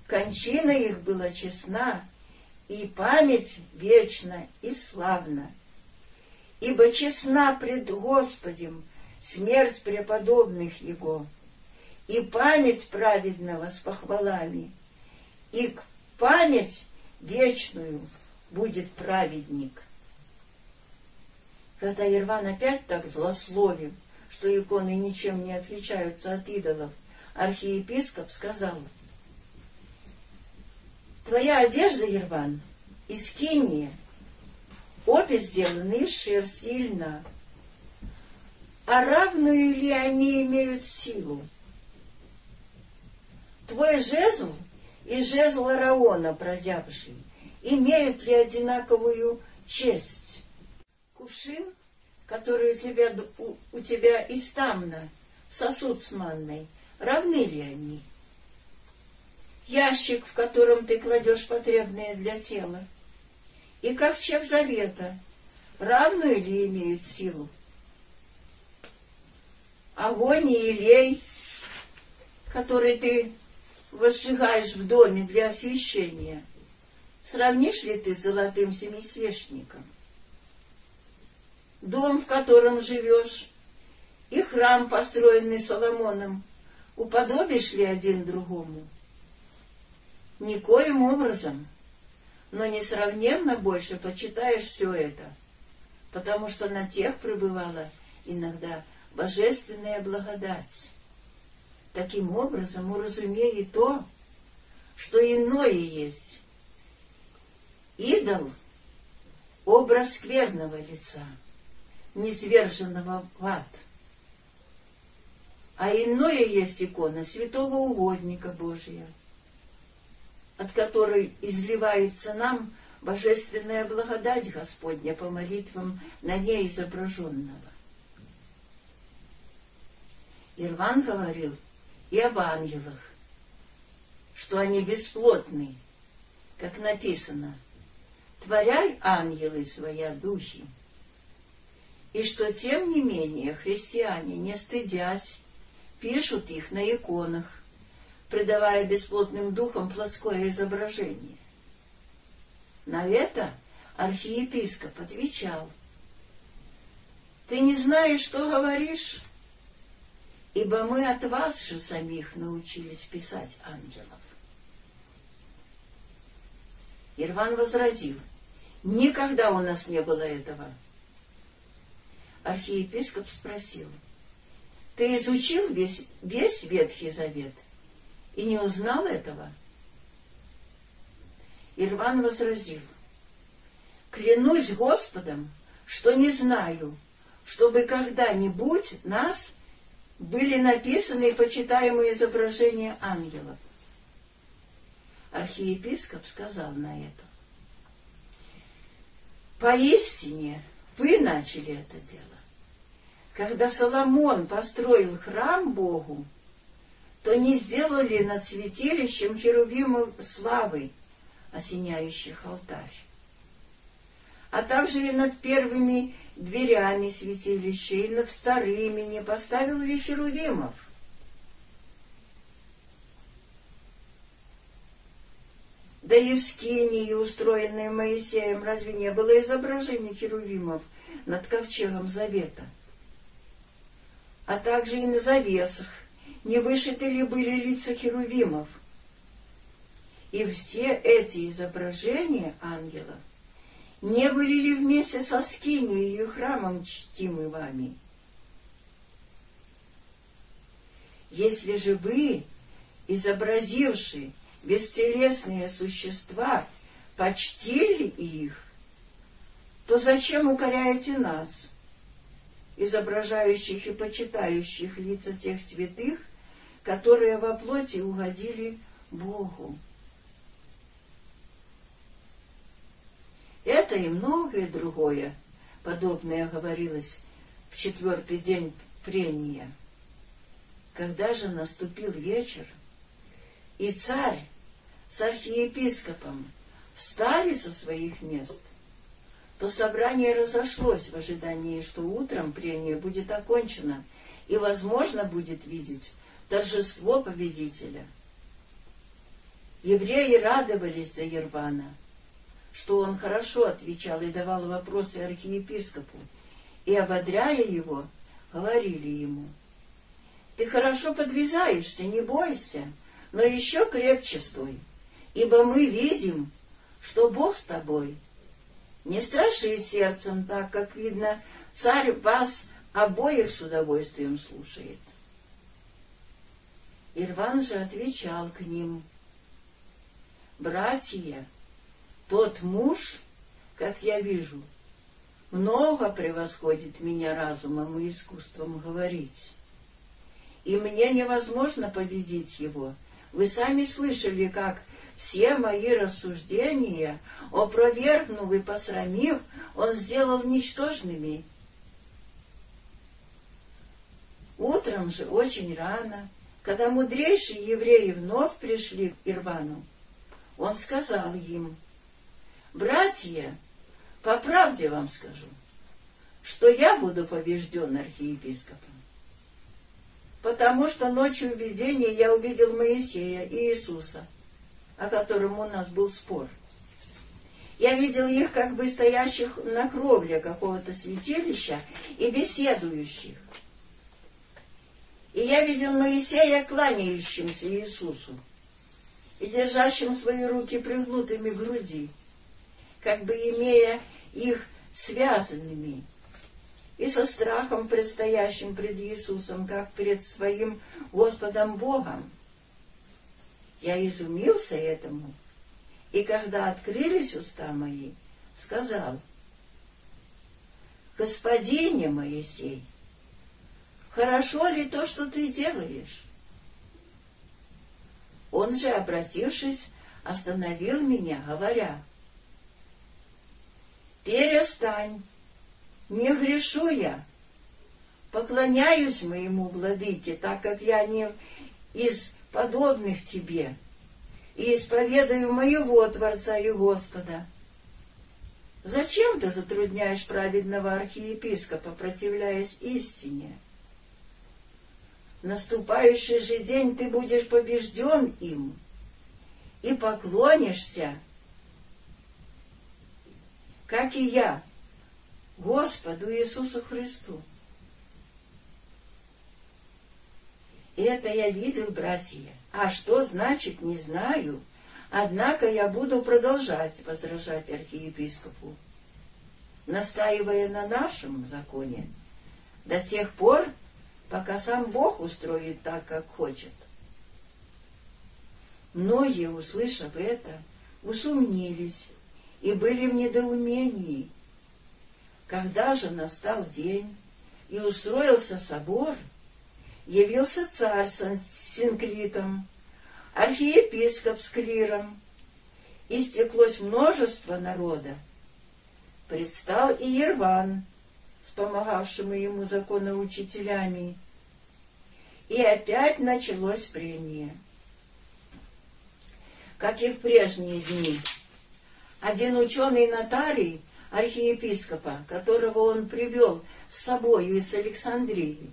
кончина их была честна, и память вечна и славна. Ибо честна пред Господем смерть преподобных Его, и память праведного с похвалами, и к память вечную будет праведник. Когда Ирван опять так злословил, что иконы ничем не отличаются от идолов, архиепископ сказал, «Твоя одежда, Ирван, из киния, обе сделаны из шерсти и льна. А равную ли они имеют силу? Твой жезл и жезл Араона, прозявший, имеют ли одинаковую честь? Кувшин, который у тебя, у, у тебя из тамна, сосуд с манной, равны ли они? Ящик, в котором ты кладешь потребное для тела, и ковчег завета, равную ли имеют силу? Огонь и елей, который ты возжигаешь в доме для освещения, сравнишь ли ты с золотым семисвечником? Дом, в котором живешь, и храм, построенный Соломоном, уподобишь ли один другому? Никоим образом, но несравненно больше почитаешь все это, потому что на тех пребывала иногда божественная благодать. Таким образом, уразумей и то, что иное есть. Идол — образ скверного лица, низверженного в ад. А иное есть икона святого угодника Божия, от которой изливается нам божественная благодать Господня по молитвам на ней изображенного. Ирван говорил — и об ангелах, что они бесплотны, как написано, «Творяй, ангелы, своя духи». И что, тем не менее, христиане, не стыдясь, пишут их на иконах, придавая бесплотным духам плотское изображение. На это архиепископ отвечал, «Ты не знаешь, что говоришь?» ибо мы от вас же самих научились писать ангелов. Ирван возразил, никогда у нас не было этого. Архиепископ спросил, ты изучил весь, весь Ветхий Завет и не узнал этого? Ирван возразил, клянусь Господом, что не знаю, чтобы когда-нибудь нас были написаны почитаемые изображения ангелов. Архиепископ сказал на это. Поистине вы начали это дело. Когда Соломон построил храм Богу, то не сделали над святилищем херувимов славы, осеняющих алтарь, а также и над первыми дверями святилища, и над вторыми не поставил ли херувимов? Да и в скинии, устроенной Моисеем, разве не было изображений херувимов над ковчегом завета? А также и на завесах, не вышиты ли были лица херувимов? И все эти изображения ангелов не были ли вместе со Скинией и храмом чтимы вами? Если же вы, изобразившие бестелесные существа, почтили их, то зачем укоряете нас, изображающих и почитающих лица тех святых, которые во плоти угодили Богу? Это и многое другое, подобное говорилось в четвертый день прения. Когда же наступил вечер, и царь с архиепископом встали со своих мест, то собрание разошлось в ожидании, что утром прение будет окончено, и возможно будет видеть торжество победителя. Евреи радовались за Ервана, что он хорошо отвечал и давал вопросы архиепископу, и, ободряя его, говорили ему, «Ты хорошо подвязаешься, не бойся, но еще крепче стой, ибо мы видим, что Бог с тобой. Не страши сердцем так, как видно, царь вас обоих с удовольствием слушает». Ирван же отвечал к ним, «Братья, тот муж, как я вижу, много превосходит меня разумом и искусством говорить, и мне невозможно победить его. Вы сами слышали, как все мои рассуждения, опровергнув и посрамив, он сделал ничтожными. Утром же очень рано когда мудрейшие евреи вновь пришли к Ирвану, он сказал им, «Братья, по правде вам скажу, что я буду побежден архиепископом, потому что ночью в видении я увидел Моисея и Иисуса, о котором у нас был спор. Я видел их как бы стоящих на кровле какого-то святилища и беседующих. И я видел Моисея кланяющимся Иисусу и держащим свои руки пригнутыми к груди, как бы имея их связанными, и со страхом предстоящим пред Иисусом, как перед своим Господом Богом. Я изумился этому, и когда открылись уста мои, сказал, «Господине Моисей, хорошо ли то, что ты делаешь? Он же, обратившись, остановил меня, говоря, «Перестань, не грешу я, поклоняюсь моему владыке, так как я не из подобных тебе, и исповедую моего Творца и Господа. Зачем ты затрудняешь праведного архиепископа, противляясь истине?» наступающий же день ты будешь побежден им и поклонишься, как и я, Господу Иисусу Христу. Это я видел, братья. А что значит, не знаю. Однако я буду продолжать возражать архиепископу, настаивая на нашем законе до тех пор, пока сам Бог устроит так, как хочет. Многие, услышав это, усомнились и были в недоумении. Когда же настал день и устроился собор, явился царь с Синклитом, архиепископ с клиром, и стеклось множество народа. Предстал и Ерван с помогавшими ему законоучителями. И опять началось прение. Как и в прежние дни, один ученый нотарий архиепископа, которого он привел с собою из Александрии,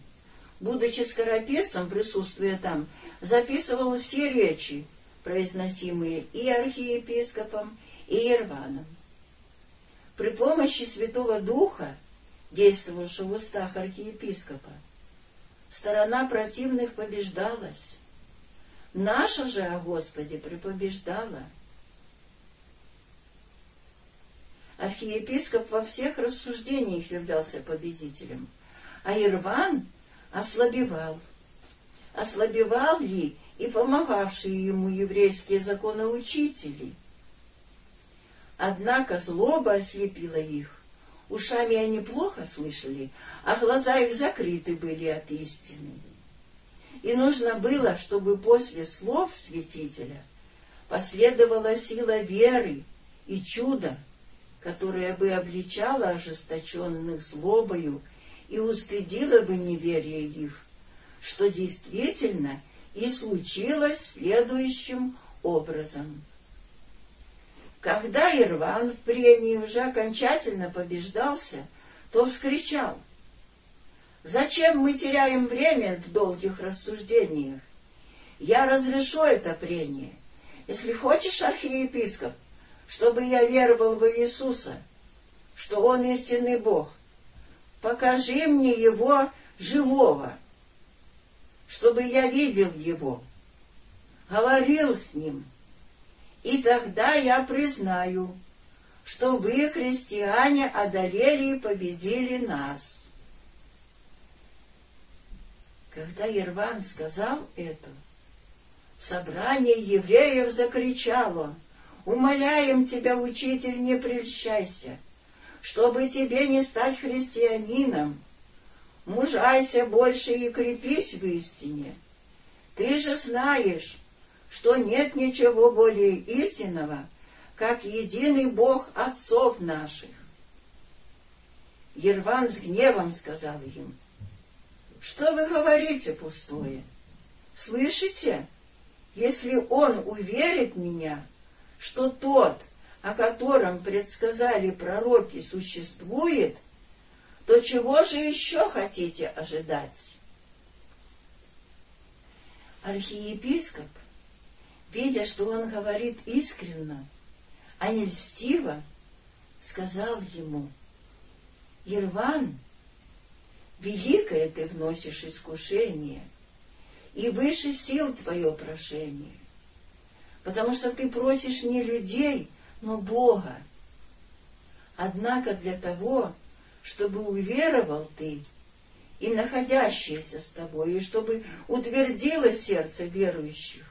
будучи скорописцем, присутствуя там, записывал все речи, произносимые и архиепископом, и Ерваном. При помощи Святого Духа действовавшего в устах архиепископа. Сторона противных побеждалась. Наша же о Господе препобеждала. Архиепископ во всех рассуждениях являлся победителем, а Ирван ослабевал. Ослабевал ли и помогавшие ему еврейские законоучители? Однако злоба ослепила их, Ушами они плохо слышали, а глаза их закрыты были от истины. И нужно было, чтобы после слов святителя последовала сила веры и чудо, которое бы обличало ожесточенных злобою и устыдило бы неверие их, что действительно и случилось следующим образом. Когда Ирван в прении уже окончательно побеждался, то вскричал. «Зачем мы теряем время в долгих рассуждениях? Я разрешу это прение. Если хочешь, архиепископ, чтобы я веровал в Иисуса, что Он истинный Бог, покажи мне Его живого, чтобы я видел Его, говорил с Ним, и тогда я признаю, что вы, христиане, одолели и победили нас. Когда Ерван сказал это, собрание евреев закричало, «Умоляем тебя, учитель, не прельщайся, чтобы тебе не стать христианином. Мужайся больше и крепись в истине. Ты же знаешь, что нет ничего более истинного, как единый Бог отцов наших. Ерван с гневом сказал им, что вы говорите пустое? Слышите? Если он уверит меня, что тот, о котором предсказали пророки, существует, то чего же еще хотите ожидать? Архиепископ, видя, что он говорит искренно, а не льстиво, сказал ему, «Ирван, великое ты вносишь искушение, и выше сил твое прошение, потому что ты просишь не людей, но Бога. Однако для того, чтобы уверовал ты и находящийся с тобой, и чтобы утвердило сердце верующих,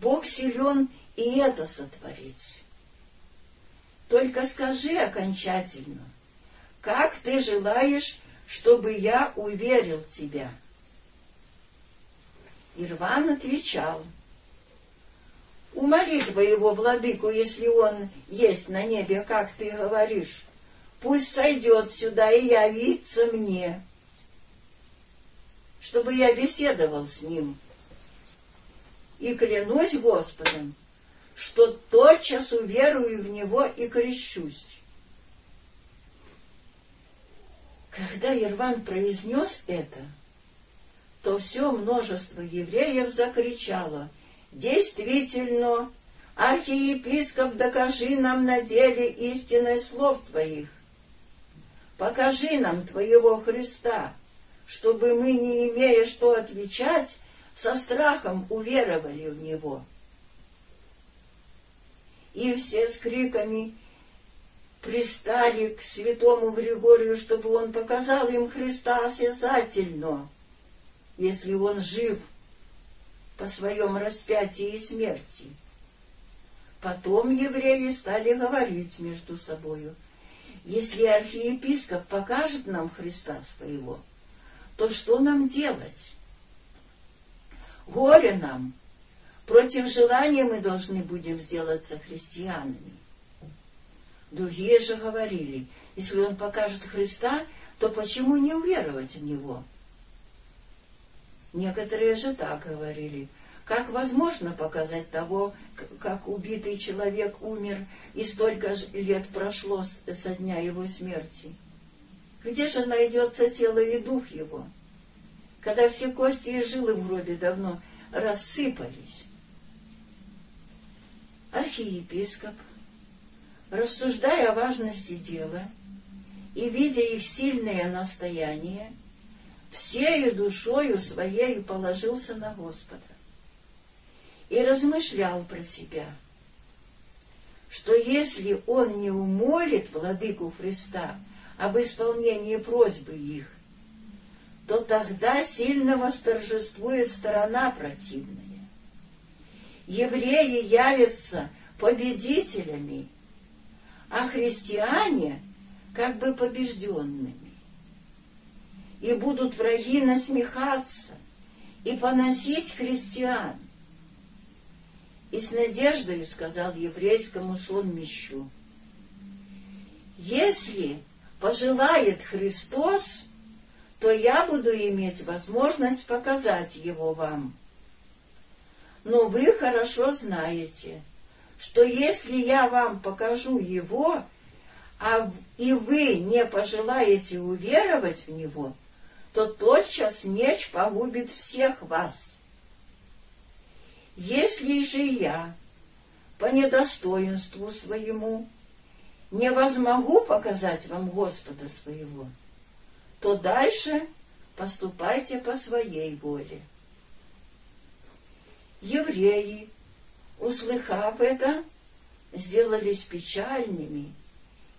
Бог силен и это сотворить. Только скажи окончательно, как ты желаешь, чтобы я уверил тебя? Ирван отвечал, умоли твоего владыку, если он есть на небе, как ты говоришь, пусть сойдет сюда и явится мне, чтобы я беседовал с ним. И клянусь Господом, что тотчас уверую в Него и крещусь. Когда Ирван произнес это, то все множество евреев закричало «Действительно, архиепископ, докажи нам на деле истинной слов Твоих! Покажи нам Твоего Христа, чтобы мы, не имея что отвечать, со страхом уверовали в Него» и все с криками пристали к святому Григорию, чтобы он показал им Христа осязательно, если он жив по своем распятии и смерти. Потом евреи стали говорить между собою, если архиепископ покажет нам Христа своего, то что нам делать? Горе нам, Против желания мы должны будем сделаться христианами. Другие же говорили, если он покажет Христа, то почему не уверовать в Него? Некоторые же так говорили. Как возможно показать того, как убитый человек умер, и столько лет прошло со дня его смерти? Где же найдется тело и дух его, когда все кости и жилы в гробе давно рассыпались? архиепископ, рассуждая о важности дела и видя их сильное настояние, всею душою своею положился на Господа и размышлял про себя, что если он не умолит владыку Христа об исполнении просьбы их, то тогда сильно восторжествует сторона противная евреи явятся победителями, а христиане как бы побежденными. И будут враги насмехаться и поносить христиан. И с надеждой сказал еврейскому сонмищу, если пожелает Христос, то я буду иметь возможность показать его вам но вы хорошо знаете, что если я вам покажу его, а и вы не пожелаете уверовать в него, то тотчас меч погубит всех вас. Если же я по недостоинству своему не возмогу показать вам Господа своего, то дальше поступайте по своей воле. Евреи, услыхав это, сделались печальными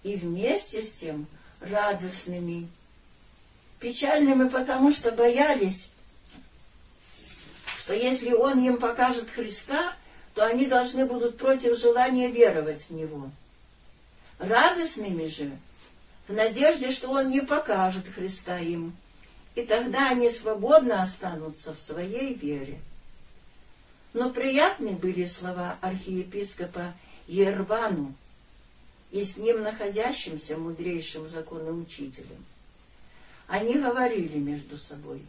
и вместе с тем радостными. Печальными потому, что боялись, что если он им покажет Христа, то они должны будут против желания веровать в Него. Радостными же, в надежде, что Он не покажет Христа им, и тогда они свободно останутся в своей вере. Но приятны были слова архиепископа Ербану и с ним находящимся мудрейшим законоучителем. Они говорили между собой,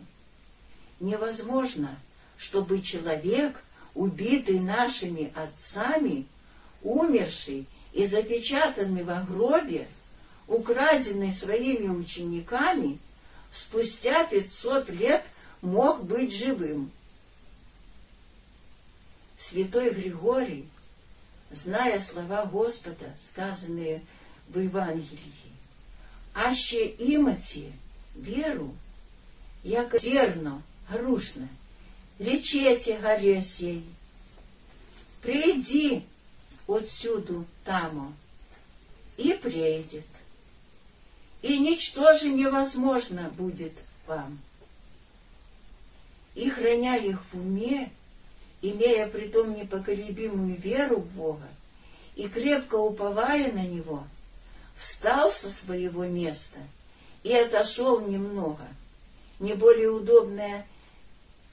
невозможно, чтобы человек, убитый нашими отцами, умерший и запечатанный во гробе, украденный своими учениками, спустя пятьсот лет мог быть живым. Святой Григорий, зная слова Господа, сказанные в Евангелии, «Аще имати веру, яко зерно грушно, речете горе сей, приди отсюду тамо, и придет, и ничто же невозможно будет вам. И храня их в уме, имея притом непоколебимую веру в Бога и крепко уповая на Него, встал со своего места и отошел немного, не более удобное,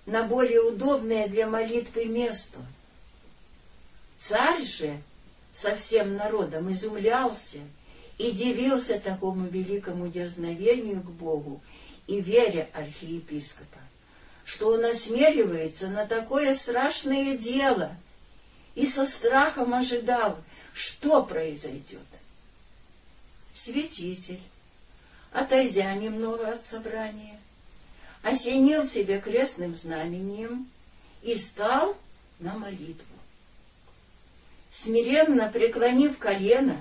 на более удобное для молитвы место. Царь же со всем народом изумлялся и дивился такому великому дерзновению к Богу и вере архиепископа что он осмеливается на такое страшное дело и со страхом ожидал, что произойдет. Святитель, отойдя немного от собрания, осенил себя крестным знамением и стал на молитву. Смиренно преклонив колено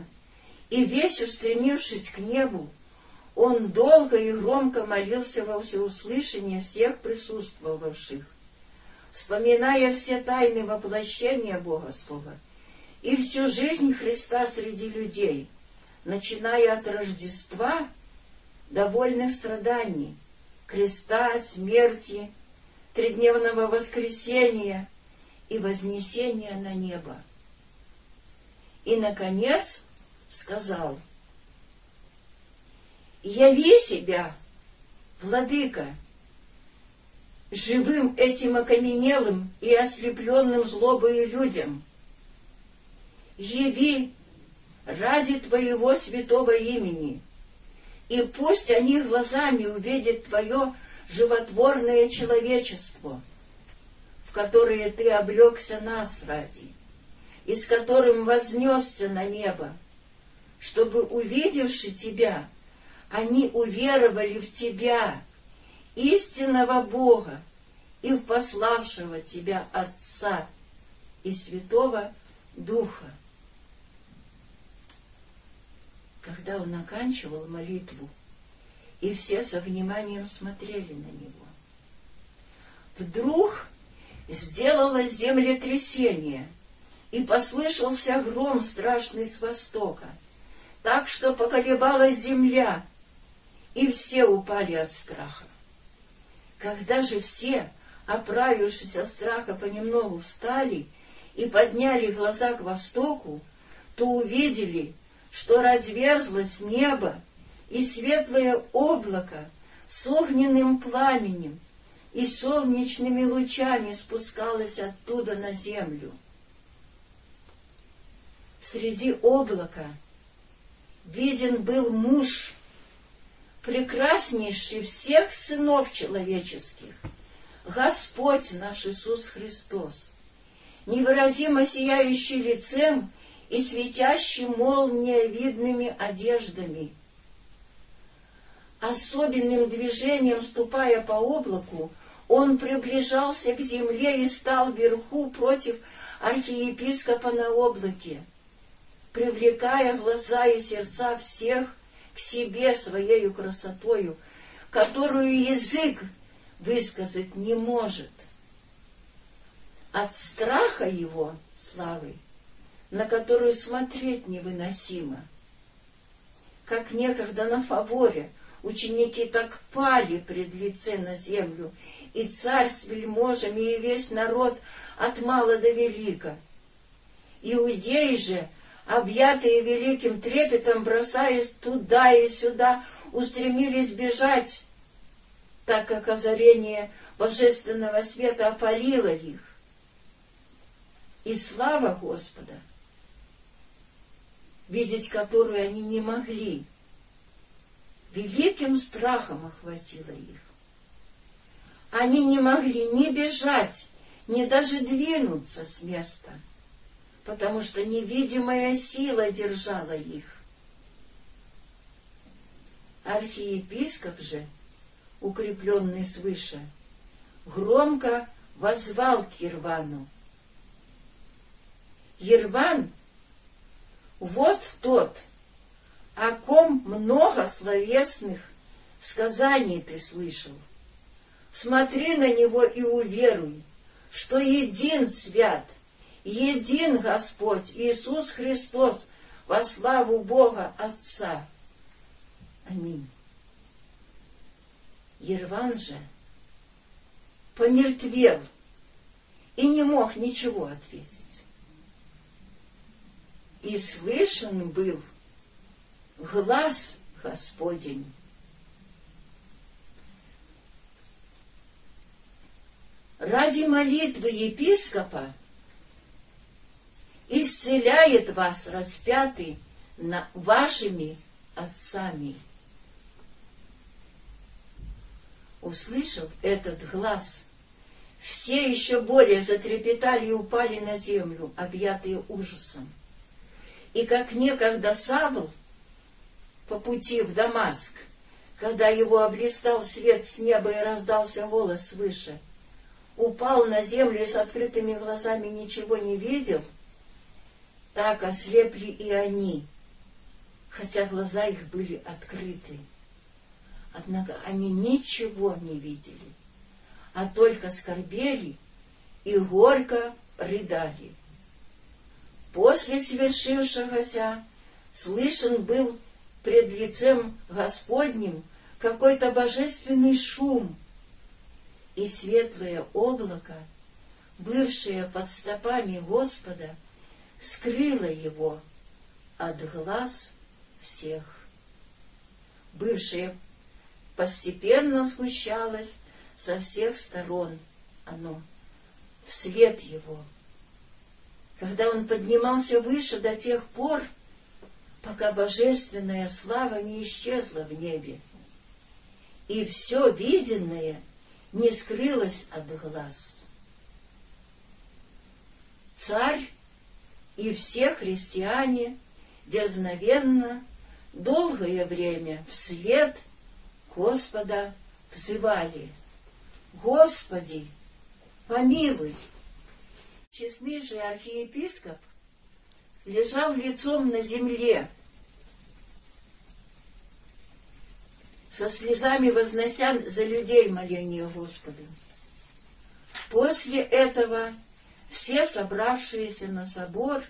и весь устремившись к небу, он долго и громко молился во всеуслышание всех присутствовавших, вспоминая все тайны воплощения Бога Слова и всю жизнь Христа среди людей, начиная от Рождества до вольных страданий, креста, смерти, тридневного воскресения и вознесения на небо. И, наконец, сказал — яви себя, владыка, живым этим окаменелым и ослепленным злобою людям. Яви ради Твоего святого имени, и пусть они глазами увидят Твое животворное человечество, в которое Ты облегся нас ради, и с которым вознесся на небо, чтобы, увидевши Тебя, они уверовали в Тебя, истинного Бога, и в пославшего Тебя Отца и Святого Духа. Когда он оканчивал молитву, и все со вниманием смотрели на него, вдруг сделалось землетрясение, и послышался гром страшный с востока, так что поколебалась земля, и все упали от страха. Когда же все, оправившись от страха, понемногу встали и подняли глаза к востоку, то увидели, что разверзлось небо, и светлое облако с огненным пламенем и солнечными лучами спускалось оттуда на землю. Среди облака виден был муж прекраснейший всех сынов человеческих, Господь наш Иисус Христос, невыразимо сияющий лицем и светящий молниевидными одеждами. Особенным движением, ступая по облаку, он приближался к земле и стал вверху против архиепископа на облаке, привлекая глаза и сердца всех к себе своей красотою, которую язык высказать не может. От страха его славы, на которую смотреть невыносимо. Как некогда на фаворе ученики так пали пред лице на землю, и царь с вельможами, и весь народ от мала до велика. Иудеи же, объятые великим трепетом, бросаясь туда и сюда, устремились бежать, так как озарение божественного света опалило их. И слава Господа, видеть которую они не могли, великим страхом охватило их. Они не могли ни бежать, ни даже двинуться с места, потому что невидимая сила держала их. Архиепископ же, укрепленный свыше, громко возвал к Ервану. Ерван, вот тот, о ком много словесных сказаний ты слышал. Смотри на него и уверуй, что един свят, един Господь Иисус Христос во славу Бога Отца. Аминь. Ерван же помертвел и не мог ничего ответить. И слышен был глаз Господень. Ради молитвы епископа исцеляет вас распятый на вашими отцами услышав этот глаз, все еще более затрепетали и упали на землю, объятые ужасом. И как некогда Савл по пути в Дамаск, когда его облистал свет с неба и раздался голос свыше, упал на землю и с открытыми глазами ничего не видел, так ослепли и они, хотя глаза их были открыты. Однако они ничего не видели, а только скорбели и горько рыдали. После свершившегося слышен был пред лицем Господним какой-то божественный шум, и светлое облако, бывшее под стопами Господа, скрыло его от глаз всех. Бывшее постепенно сгущалось со всех сторон оно, вслед его. Когда он поднимался выше до тех пор, пока божественная слава не исчезла в небе, и все виденное не скрылось от глаз. Царь и все христиане дерзновенно долгое время вслед Господа взывали. Господи, помилуй! Честный же архиепископ лежал лицом на земле, со слезами вознося за людей моление Господу. После этого все собравшиеся на собор,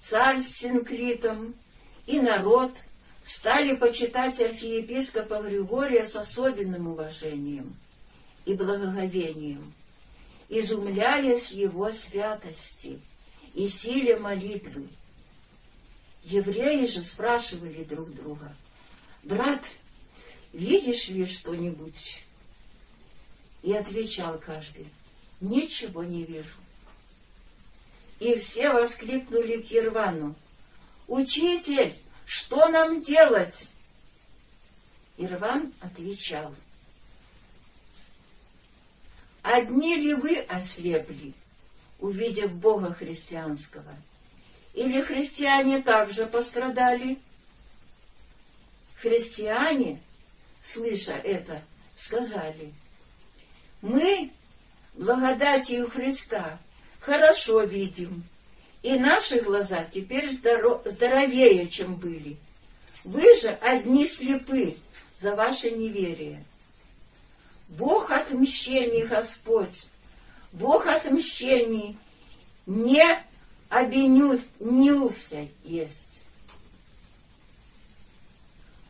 царь с синклитом и народ — стали почитать архиепископа Григория с особенным уважением и благоговением, изумляясь его святости и силе молитвы. Евреи же спрашивали друг друга, «Брат, видишь ли что-нибудь?» И отвечал каждый, «Ничего не вижу». И все воскликнули к Ервану, «Учитель, что нам делать? Ирван отвечал. Одни ли вы ослепли, увидев Бога христианского? Или христиане также пострадали? Христиане, слыша это, сказали, мы благодатью Христа хорошо видим, и наши глаза теперь здоров... здоровее, чем были. Вы же одни слепы за ваше неверие. Бог отмщений Господь, Бог отмщений не обенюся есть.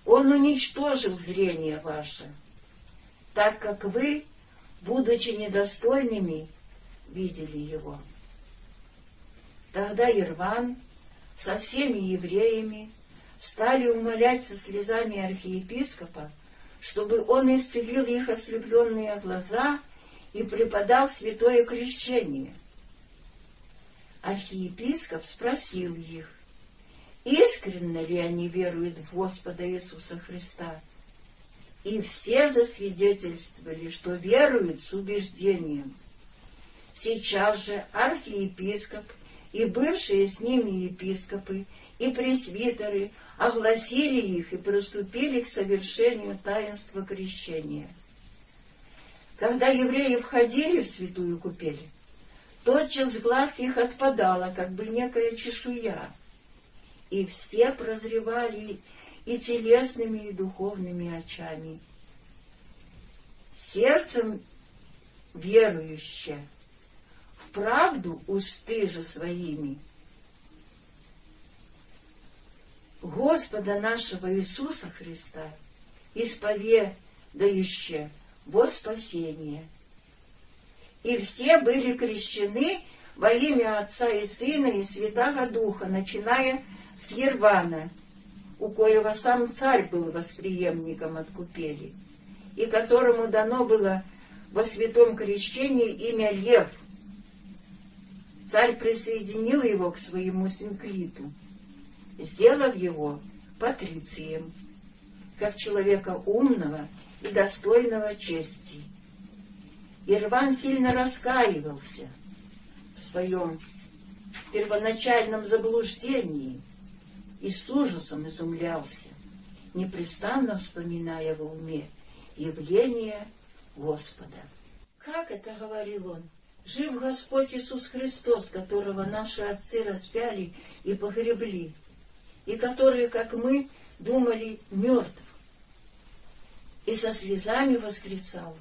Он уничтожил зрение ваше, так как вы, будучи недостойными, видели его. Тогда Ирван со всеми евреями стали умолять со слезами архиепископа, чтобы он исцелил их ослепленные глаза и преподал святое крещение. Архиепископ спросил их, искренне ли они веруют в Господа Иисуса Христа. И все засвидетельствовали, что веруют с убеждением. Сейчас же архиепископ и бывшие с ними епископы и пресвитеры огласили их и приступили к совершению таинства крещения. Когда евреи входили в святую купель, тотчас глаз их отпадала, как бы некая чешуя, и все прозревали и телесными, и духовными очами. Сердцем верующее, в правду усты же своими. Господа нашего Иисуса Христа, исповедающее во спасение. И все были крещены во имя Отца и Сына и Святого Духа, начиная с Ервана, у коего сам царь был восприемником от купели, и которому дано было во святом крещении имя Лев. Царь присоединил его к своему синклиту, сделав его патрицием, как человека умного и достойного чести. Ирван сильно раскаивался в своем первоначальном заблуждении и с ужасом изумлялся, непрестанно вспоминая в уме явление Господа. Как это говорил он? Жив Господь Иисус Христос, которого наши отцы распяли и погребли, и который, как мы, думали, мертв. И со слезами восклицал,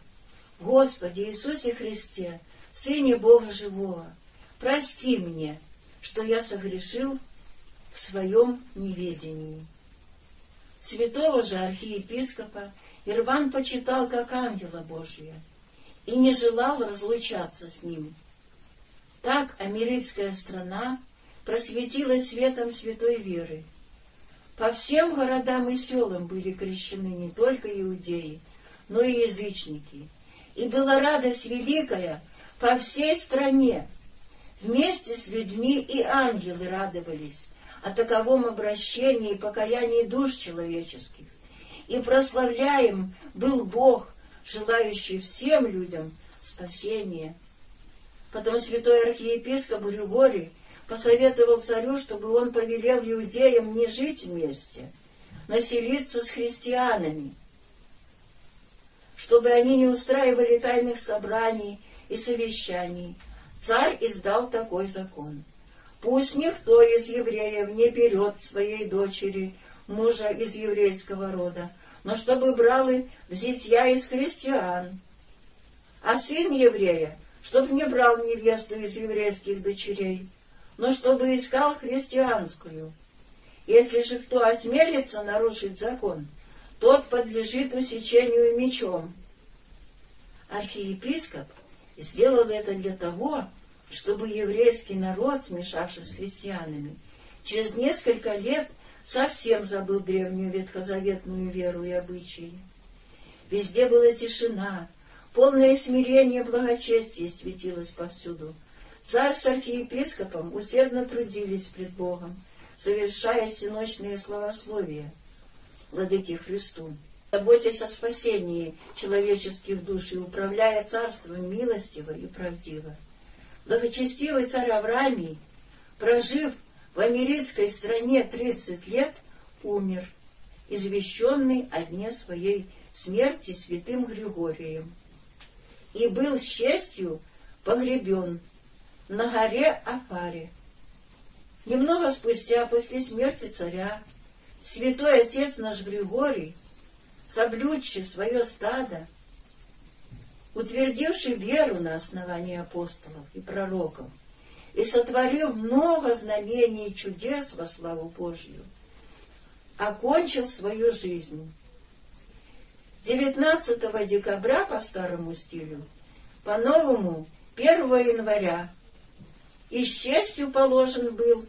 «Господи Иисусе Христе, Сыне Бога Живого, прости мне, что я согрешил в своем неведении. Святого же архиепископа Ирван почитал как ангела Божия и не желал разлучаться с ним. Так американская страна просветилась светом святой веры. По всем городам и селам были крещены не только иудеи, но и язычники. И была радость великая по всей стране. Вместе с людьми и ангелы радовались, о таковом обращении и покаянии душ человеческих. И прославляем был Бог, желающий всем людям спасения. Потом святой архиепископ Григорий посоветовал царю, чтобы он повелел иудеям не жить вместе, но селиться с христианами, чтобы они не устраивали тайных собраний и совещаний. Царь издал такой закон — Пусть никто из евреев не берет своей дочери мужа из еврейского рода, но чтобы брал и взитья из христиан. А сын еврея, чтобы не брал невесту из еврейских дочерей, но чтобы искал христианскую. Если же кто осмелится нарушить закон, тот подлежит усечению мечом. Архиепископ сделал это для того, чтобы еврейский народ, смешавшись с христианами, через несколько лет совсем забыл древнюю ветхозаветную веру и обычаи. Везде была тишина, полное смирение благочестие светилось повсюду. Царь с архиепископом усердно трудились пред Богом, совершая всеночные словословия Владыке Христу, заботясь о спасении человеческих душ и управляя царством милостиво и правдиво. Благочестивый царь Авраамий, прожив в американской стране тридцать лет, умер, извещенный о дне своей смерти святым Григорием, и был с честью погребен на горе Афаре. Немного спустя, после смерти царя, святой отец наш Григорий, соблюдший свое стадо, утвердивший веру на основании апостолов и пророков, и сотворил много знамений и чудес во славу Божью, окончил свою жизнь. 19 декабря по старому стилю, по-новому 1 января, и с честью положен был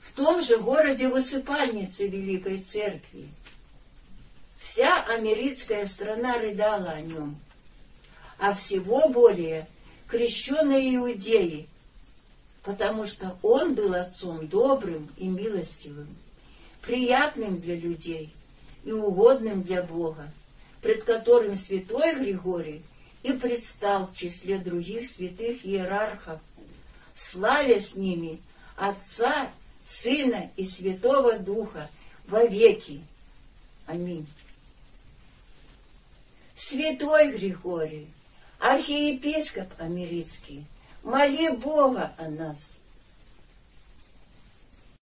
в том же городе высыпальницы Великой Церкви. Вся американская страна рыдала о нем, а всего более крещенные иудеи, потому что он был отцом добрым и милостивым, приятным для людей и угодным для Бога, пред которым святой Григорий и предстал в числе других святых иерархов, славя с ними Отца, Сына и Святого Духа во веки. Аминь. Святой Григорий, архиепископ Америцкий, моли Бога о нас.